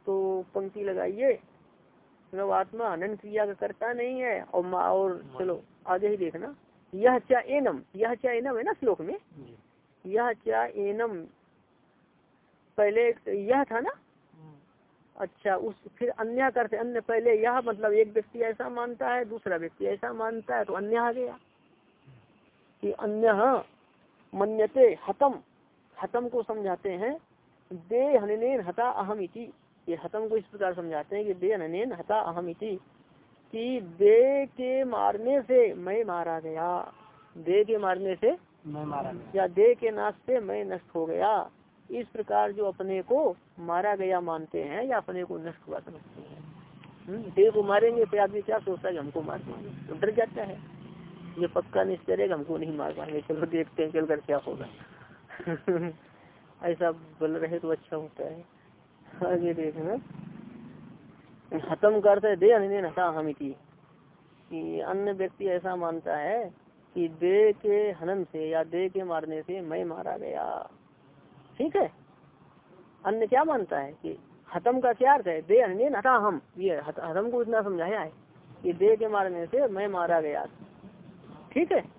तो पंक्ति लगाइए। मतलब आत्मा अनंत क्रिया का करता नहीं है और और चलो आगे ही देखना। यह क्या एनम यह क्या एनम है ना श्लोक में? यह क्या एनम पहले यह था ना? अच्छा उस फिर अन्य करते अन्य पहले यह मतलब एक व्यक्ति ऐसा मानता है दूसरा व्यक्ति ऐसा मानता है तो अन्य आ गया। कि अन्य मन्यते हतम। हतम को समझाते हैं दे हननेन हता अहम इति। ये हतम को इस प्रकार समझाते हैं कि दे हननेन हता अहम इति। कि दे के मारने से मैं मारा गया। दे के मारने से मैं मारा गया। या दे के नाश से मैं नष्ट हो गया। इस प्रकार जो अपने को मारा गया मानते हैं या अपने को नष्ट हुआ समझते हैं। हम्म, देह को मारेंगे तो आदमी क्या सोचता है कि हमको मार देंगे। तो डर जाता है। ये पक्का निश्चय रहेगा हमको नहीं मार पाएँगे। चलो देखते हैं चलकर क्या होगा। *laughs* ऐसा बोल रहे तो अच्छा होता है। आगे देखना खत्म करते दे अन्य हता हम कि अन्य व्यक्ति ऐसा मानता है कि दे के हनन से या दे के मारने से मैं मारा गया। ठीक है? अन्य क्या मानता है कि हतम का क्या अर्थ है? दे अन्य हटा हम। ये हतम को इतना समझाया है कि दे के मारने से मैं मारा गया। ठीक है?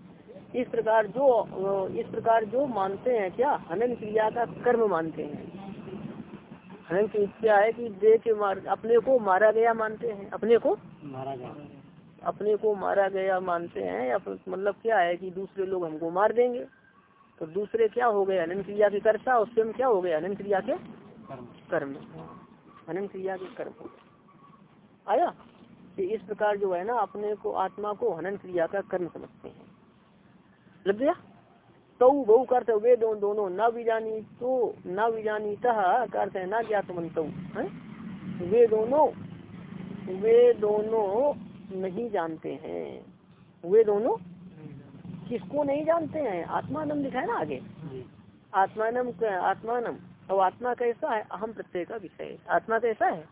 इस प्रकार जो इस प्रकार जो मानते हैं क्या? हनन क्रिया का कर्म मानते हैं। हनन क्या है कि दे के मार अपने को मारा गया मानते हैं। अपने को? मारा गया। अपने को मारा गया मानते हैं। या फिर मतलब क्या है कि दूसरे लोग हमको मार देंगे? तो दूसरे क्या हो गए? अनंत क्रिया के कर्ता और स्वयं क्या हो गए? अनंत क्रिया के कर्म। अनंत क्रिया के कर्म। आया? कि इस प्रकार जो है ना अपने को आत्मा को हनन क्रिया का कर्म समझते हैं। लग गया तो बहु करते वे दो, दोनों न बीजानी तो न बीजानी तह करते है ना ज्ञात मंतु वे दोनों वे दोनों नहीं जानते हैं। वे दोनों किसको नहीं जानते हैं? आत्मानम लिखा है ना आगे। आत्मानम आत्मानम और आत्मा कैसा है? अहम प्रत्यय का विषय। आत्मा कैसा है?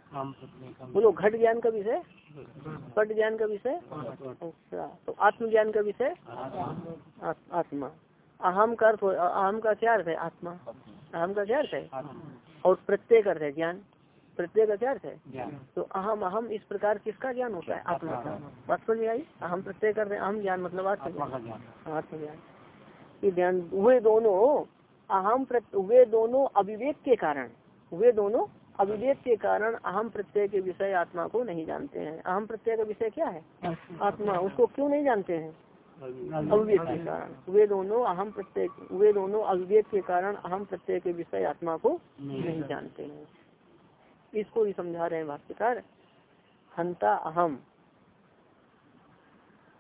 बोलो घट ज्ञान का विषय? पट ज्ञान का विषय? अच्छा तो आत्मज्ञान का विषय? आत्मा। अहम का अर्थ अहम का क्या अर्थ है? आत्मा। अहम का क्या अर्थ है? और प्रत्यय का अर्थ है ज्ञान। प्रत्येक का क्या अर्थ है? तो अहम अहम इस प्रकार किसका ज्ञान होता है? आत्मा का। बात समझ आई? अहम प्रत्यय करते हैं अहम ज्ञान मतलब आत्मा आत्मज्ञान का ज्ञान। आत्मज्ञान। ये ध्यान वे दोनों अहम वे दोनों अविवेक के कारण। वे दोनों अविवेक के कारण अहम प्रत्यय के विषय आत्मा को नहीं जानते हैं। अहम प्रत्यय का विषय क्या है? आत्मा, उसको क्यों नहीं जानते हैं? अविवेक के कारण। वे दोनों अहम प्रत्यय, वे दोनों अविवेक के कारण अहम प्रत्यय के विषय आत्मा को नहीं जानते हैं। इसको ही समझा रहे हैं भाष्यकार। हंता अहम।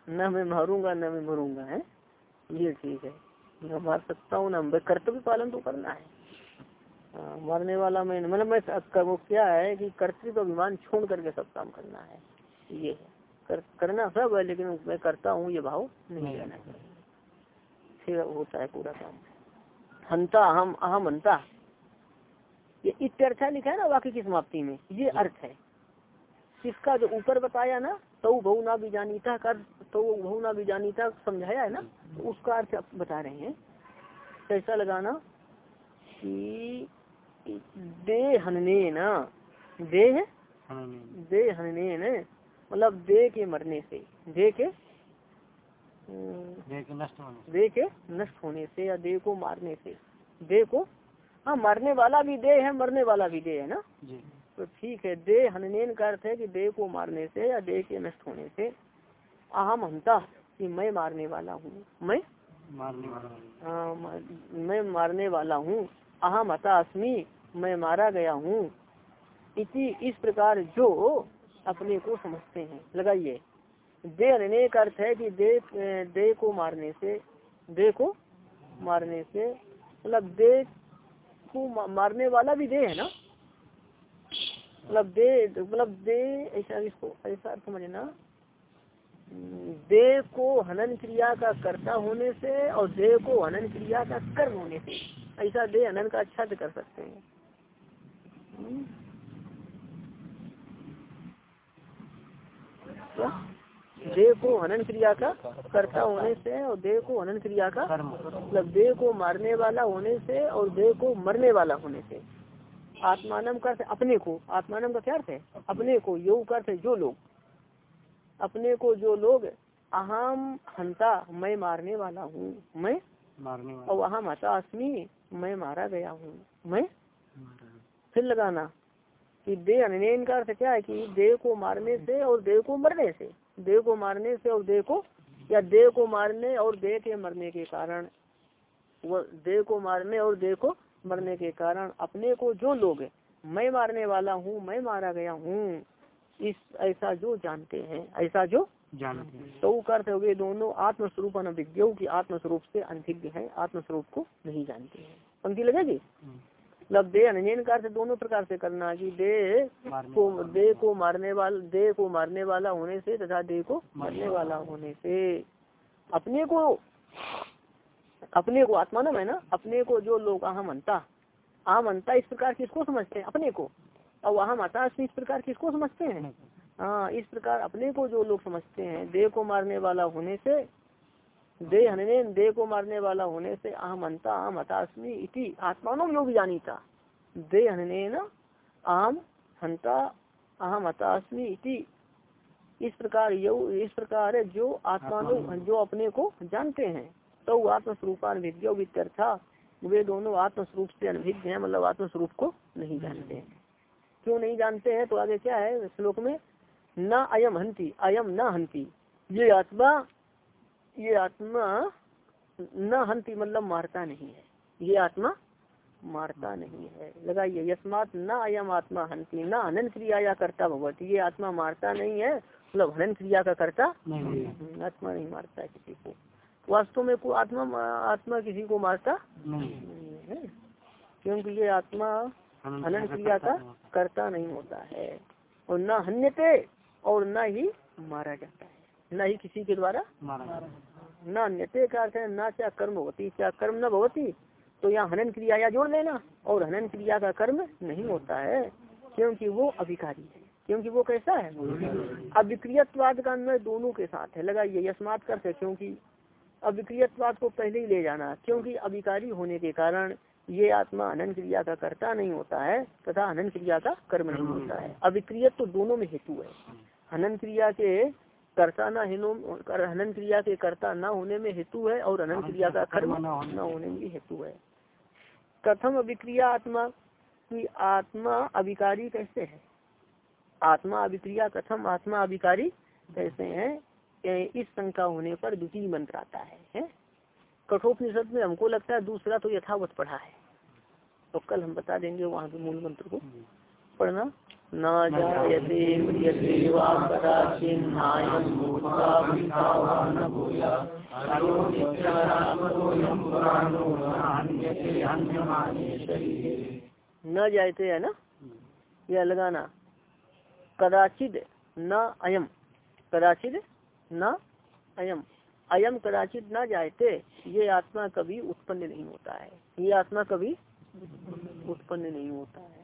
न मैं मारूँगा, न मैं मरूँगा, है? ये ठीक है। न मार सकता हूँ, न कर्तव्य पालन तो करना है। हाँ, मारने वाला मैं मतलब मैं वो क्या है कि कर्तव्य अभिमान छोड़ करके सब काम करना है। ये है। कर, करना सब है लेकिन मैं करता हूँ ये भाव नहीं चाहिए। फिर होता है पूरा काम। हंता अहम अहम हंता। ये इत्यर्था लिखा है ना वाक्य की समाप्ति में। ये अर्थ है। इसका जो ऊपर बताया ना तो बहु ना बीजानीता कर तो बहु ना बीजानीता समझाया है ना तो उसका अर्थ बता रहे हैं। कैसा लगाना कि दे हनने ना देह? दे हनने न मतलब दे के मरने से। दे के? देह के नष्ट होने से। देह के नष्ट होने से या देह को मारने से। देह को? हाँ मारने वाला भी देह है मरने वाला भी देह है ना? जी। तो ठीक है देह हननेन का अर्थ है कि देह को मारने से या देह के नष्ट होने से अहम हमता कि मैं मारने वाला हूँ। मैं? मारने वाला हाँ, मैं मारने वाला हूँ। अहम अता अस्मी मैं मारा गया हूँ। इति इस प्रकार जो अपने को समझते हैं। लगाइए। दे अनने का अर्थ है कि दे दे को मारने से दे को मारने से मतलब दे को मारने वाला भी दे है ना? मतलब दे मतलब दे ऐसा, इसको, ऐसा समझना देह को हनन क्रिया का कर्ता होने से और देह को हनन क्रिया का कर्म होने से, ऐसा देह हनन का अच्छा कर सकते हैं। क्या? देह को हनन क्रिया का कर्ता होने से और देह को हनन क्रिया का मतलब देह को मारने वाला होने से और देह को मरने वाला होने से। आत्मानम का अपने को। आत्मानम का क्या अर्थ है? अपने को। योग का अर्थ है जो लोग। अपने को जो लोग अहम हंता मैं मारने वाला हूँ। मैं? मारने वाला। और अहम हता अस्मी मैं मारा गया हूँ। मैं? फिर लगाना कि देह अनैन का अर्थ क्या है कि देह को मारने से और देह को मरने से। देह को मारने से और देह को या देह को मारने और देह के मरने के कारण। वो देह को मारने और देह को मरने के कारण अपने को जो लोग मैं मारने वाला हूँ मैं मारा गया हूँ इस ऐसा जो जानते हैं ऐसा जो जानते हैं। तो अर्थ हो गए दोनों आत्मस्वरूप अनभिज्ञ की आत्मस्वरूप से अनभिज्ञ है आत्मस्वरूप को नहीं जानते हैं। पंक्ति लगेगी? हम्म। मतलब अनजन का अर्थ दोनों प्रकार से करना कि देह को। देह को मारने वाला देह को मारने वाला होने से तथा देह को मरने वाला। होने से। अपने को अपने को आत्मानम है ना? अपने को जो लोग अहम अंता अहम अंता इस प्रकार किसको समझते हैं अपने को। और अहम अता इस प्रकार किसको समझते हैं। हाँ इस प्रकार अपने को जो लोग समझते हैं देह को मारने वाला होने से देह हनने देह को मारने वाला होने से अहम अंता अहम हतास्मी इति आत्मानो योग जानीता। देह हनने न अहम हंता अहम हतास्मी इति। इस प्रकार यो इस प्रकार है जो आत्मानु जो अपने को जानते हैं। तो वो आत्मस्वरूपान्विज्ञ वित्यर्था वे दोनों आत्मस्वरूप से अनभिज्ञ है मतलब आत्मस्वरूप को नहीं जानते हैं। क्यों नहीं जानते हैं? तो आगे क्या है? श्लोक में न अयम हंती अयम न हंति। ये आत्मा ये आत्मा न हंति मतलब मारता नहीं है। ये आत्मा मारता नहीं है। लगाइए यस्मात न अयम आत्मा हंति न हनन क्रिया या करता भगवती ये आत्मा मारता नहीं है मतलब हनन क्रिया का करता नहीं आत्मा नहीं मारता किसी को। वास्तव में कोई आत्मा आत्मा किसी को मारता नहीं। है। क्योंकि ये आत्मा हनन क्रिया का करता नहीं होता। है। और न हन्यते और न ही मारा जाता है। न ही किसी के द्वारा मारा न का अर्थ है, न क्या कर्म होती, क्या कर्म न भवती तो यहाँ हनन क्रिया या जोड़ लेना। और हनन क्रिया का कर्म नहीं होता है, क्योंकि वो अभिकारी है। क्योंकि वो कैसा है? अभिक्रियवाद का अन्वय दोनों के साथ है। लगाइए यशमात कर है, क्योंकि अभिक्रियवाद को पहले ही ले जाना, क्योंकि अभिकारी होने के कारण ये आत्मा हनन क्रिया का कर्ता नहीं होता है, तथा हनन क्रिया का कर्म नहीं होता है। अभिक्रियत तो दोनों में हेतु है। हनन क्रिया के कर्ता न हिनो हनन क्रिया के कर्ता न होने में हेतु है और हनन क्रिया का कर्म न होने में हेतु है। कथम अभिक्रिया आत्मा की आत्मा अभिकारी कैसे है? आत्मा अभिक्रिया कथम आत्मा अभिकारी कैसे है। इस शंका होने पर द्वितीय मंत्र आता है, है? कठोपनिषद में हमको लगता है दूसरा तो यथावत पढ़ा है। तो कल हम बता देंगे वहाँ के मूल मंत्र को। पढ़ना। न जायते है ना? यह लगाना कदाचिद न अयम कदाचिद न अयम अयम कदाचित न जायते। ये आत्मा कभी उत्पन्न नहीं होता है। ये आत्मा कभी उत्पन्न नहीं होता हाँ।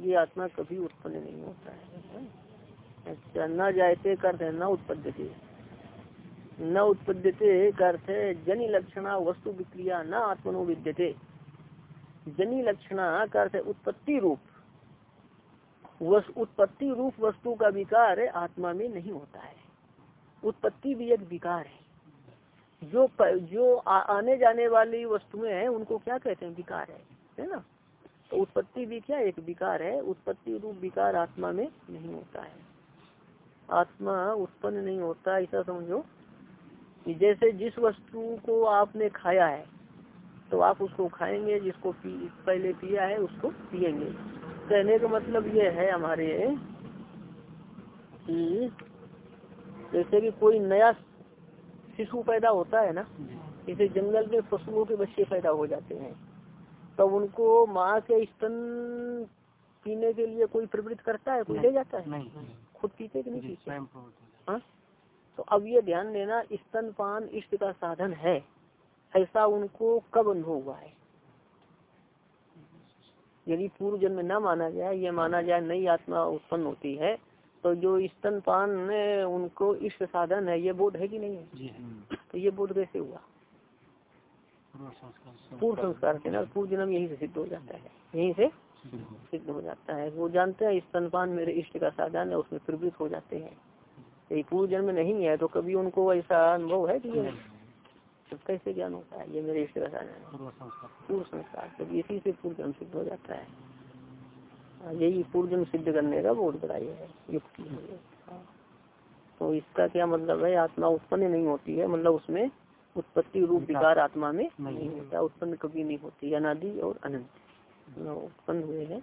ये आत्मा कभी उत्पन्न नहीं होता है। अच्छा न जायते करते है न उत्पद्यते। न उत्पद्यते करते जनि लक्षणा वस्तु विक्रिया न आत्मनो विद्यते। जनी लक्षणा करते उत्पत्ति रूप। उत्पत्ति रूप वस्तु का विकार आत्मा में नहीं होता है। उत्पत्ति भी एक विकार है। जो प, जो आ, आने जाने वाली वस्तुएँ हैं उनको क्या कहते हैं? विकार है। है ना? तो उत्पत्ति भी क्या? एक विकार है। उत्पत्ति रूप विकार आत्मा में नहीं होता है। आत्मा उत्पन्न नहीं होता, ऐसा समझो। कि जैसे जिस वस्तु को आपने खाया है तो आप उसको खाएँगे, जिसको पी, पहले पिया है, उसको पिएँगे कहने का मतलब ये है हमारे, कि जैसे कि कोई नया शिशु पैदा होता है ना जैसे जंगल में पशुओं के बच्चे पैदा हो जाते हैं। तो उनको माँ के स्तन पीने के लिए कोई प्रवृत्त करता है? कोई ले जाता है? नहीं खुद पीते कि नहीं पीते? हो। तो अब ये ध्यान देना स्तनपान इष्ट का साधन है। ऐसा उनको कब अनुभव हुआ है? यदि पूर्व जन्म न माना जाए ये माना जाए नई आत्मा उत्पन्न होती है तो जो स्तनपान में उनको इष्ट साधन है ये बोध है कि नहीं है? है। तो ये बोध कैसे हुआ? पूर्व संस्कार से ना पूर्व जन्म यही से सिद्ध हो जाता है यही से सिद्ध हो। जाता है वो जानते हैं स्तनपान मेरे इष्ट का साधन है उसमें प्रवृत्त हो जाते हैं यदि पूर्व जन्म नहीं है तो कभी उनको ऐसा अनुभव है कि तो कैसे ज्ञान होता है ये मेरे इष्ट का साधन है पूर्व संस्कार तो इसी से पूर्व जन्म सिद्ध हो जाता है यही पूर्व जन्म सिद्ध करने का बहुत बड़ा ये है युक्ति। हाँ। तो इसका क्या मतलब है आत्मा उत्पन्न नहीं होती है मतलब उसमें उत्पत्ति रूप विकार आत्मा में नहीं होता। उत्पन्न कभी नहीं होती अनादि और अनंत। हाँ, उत्पन्न हुए हैं।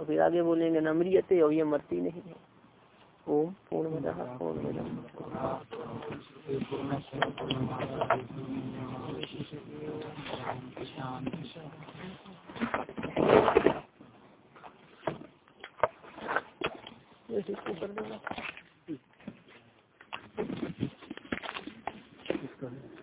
और फिर आगे बोलेंगे न मृियते और ये मरती नहीं है। ओम पूर्ण पूर्ण इसको कर देगा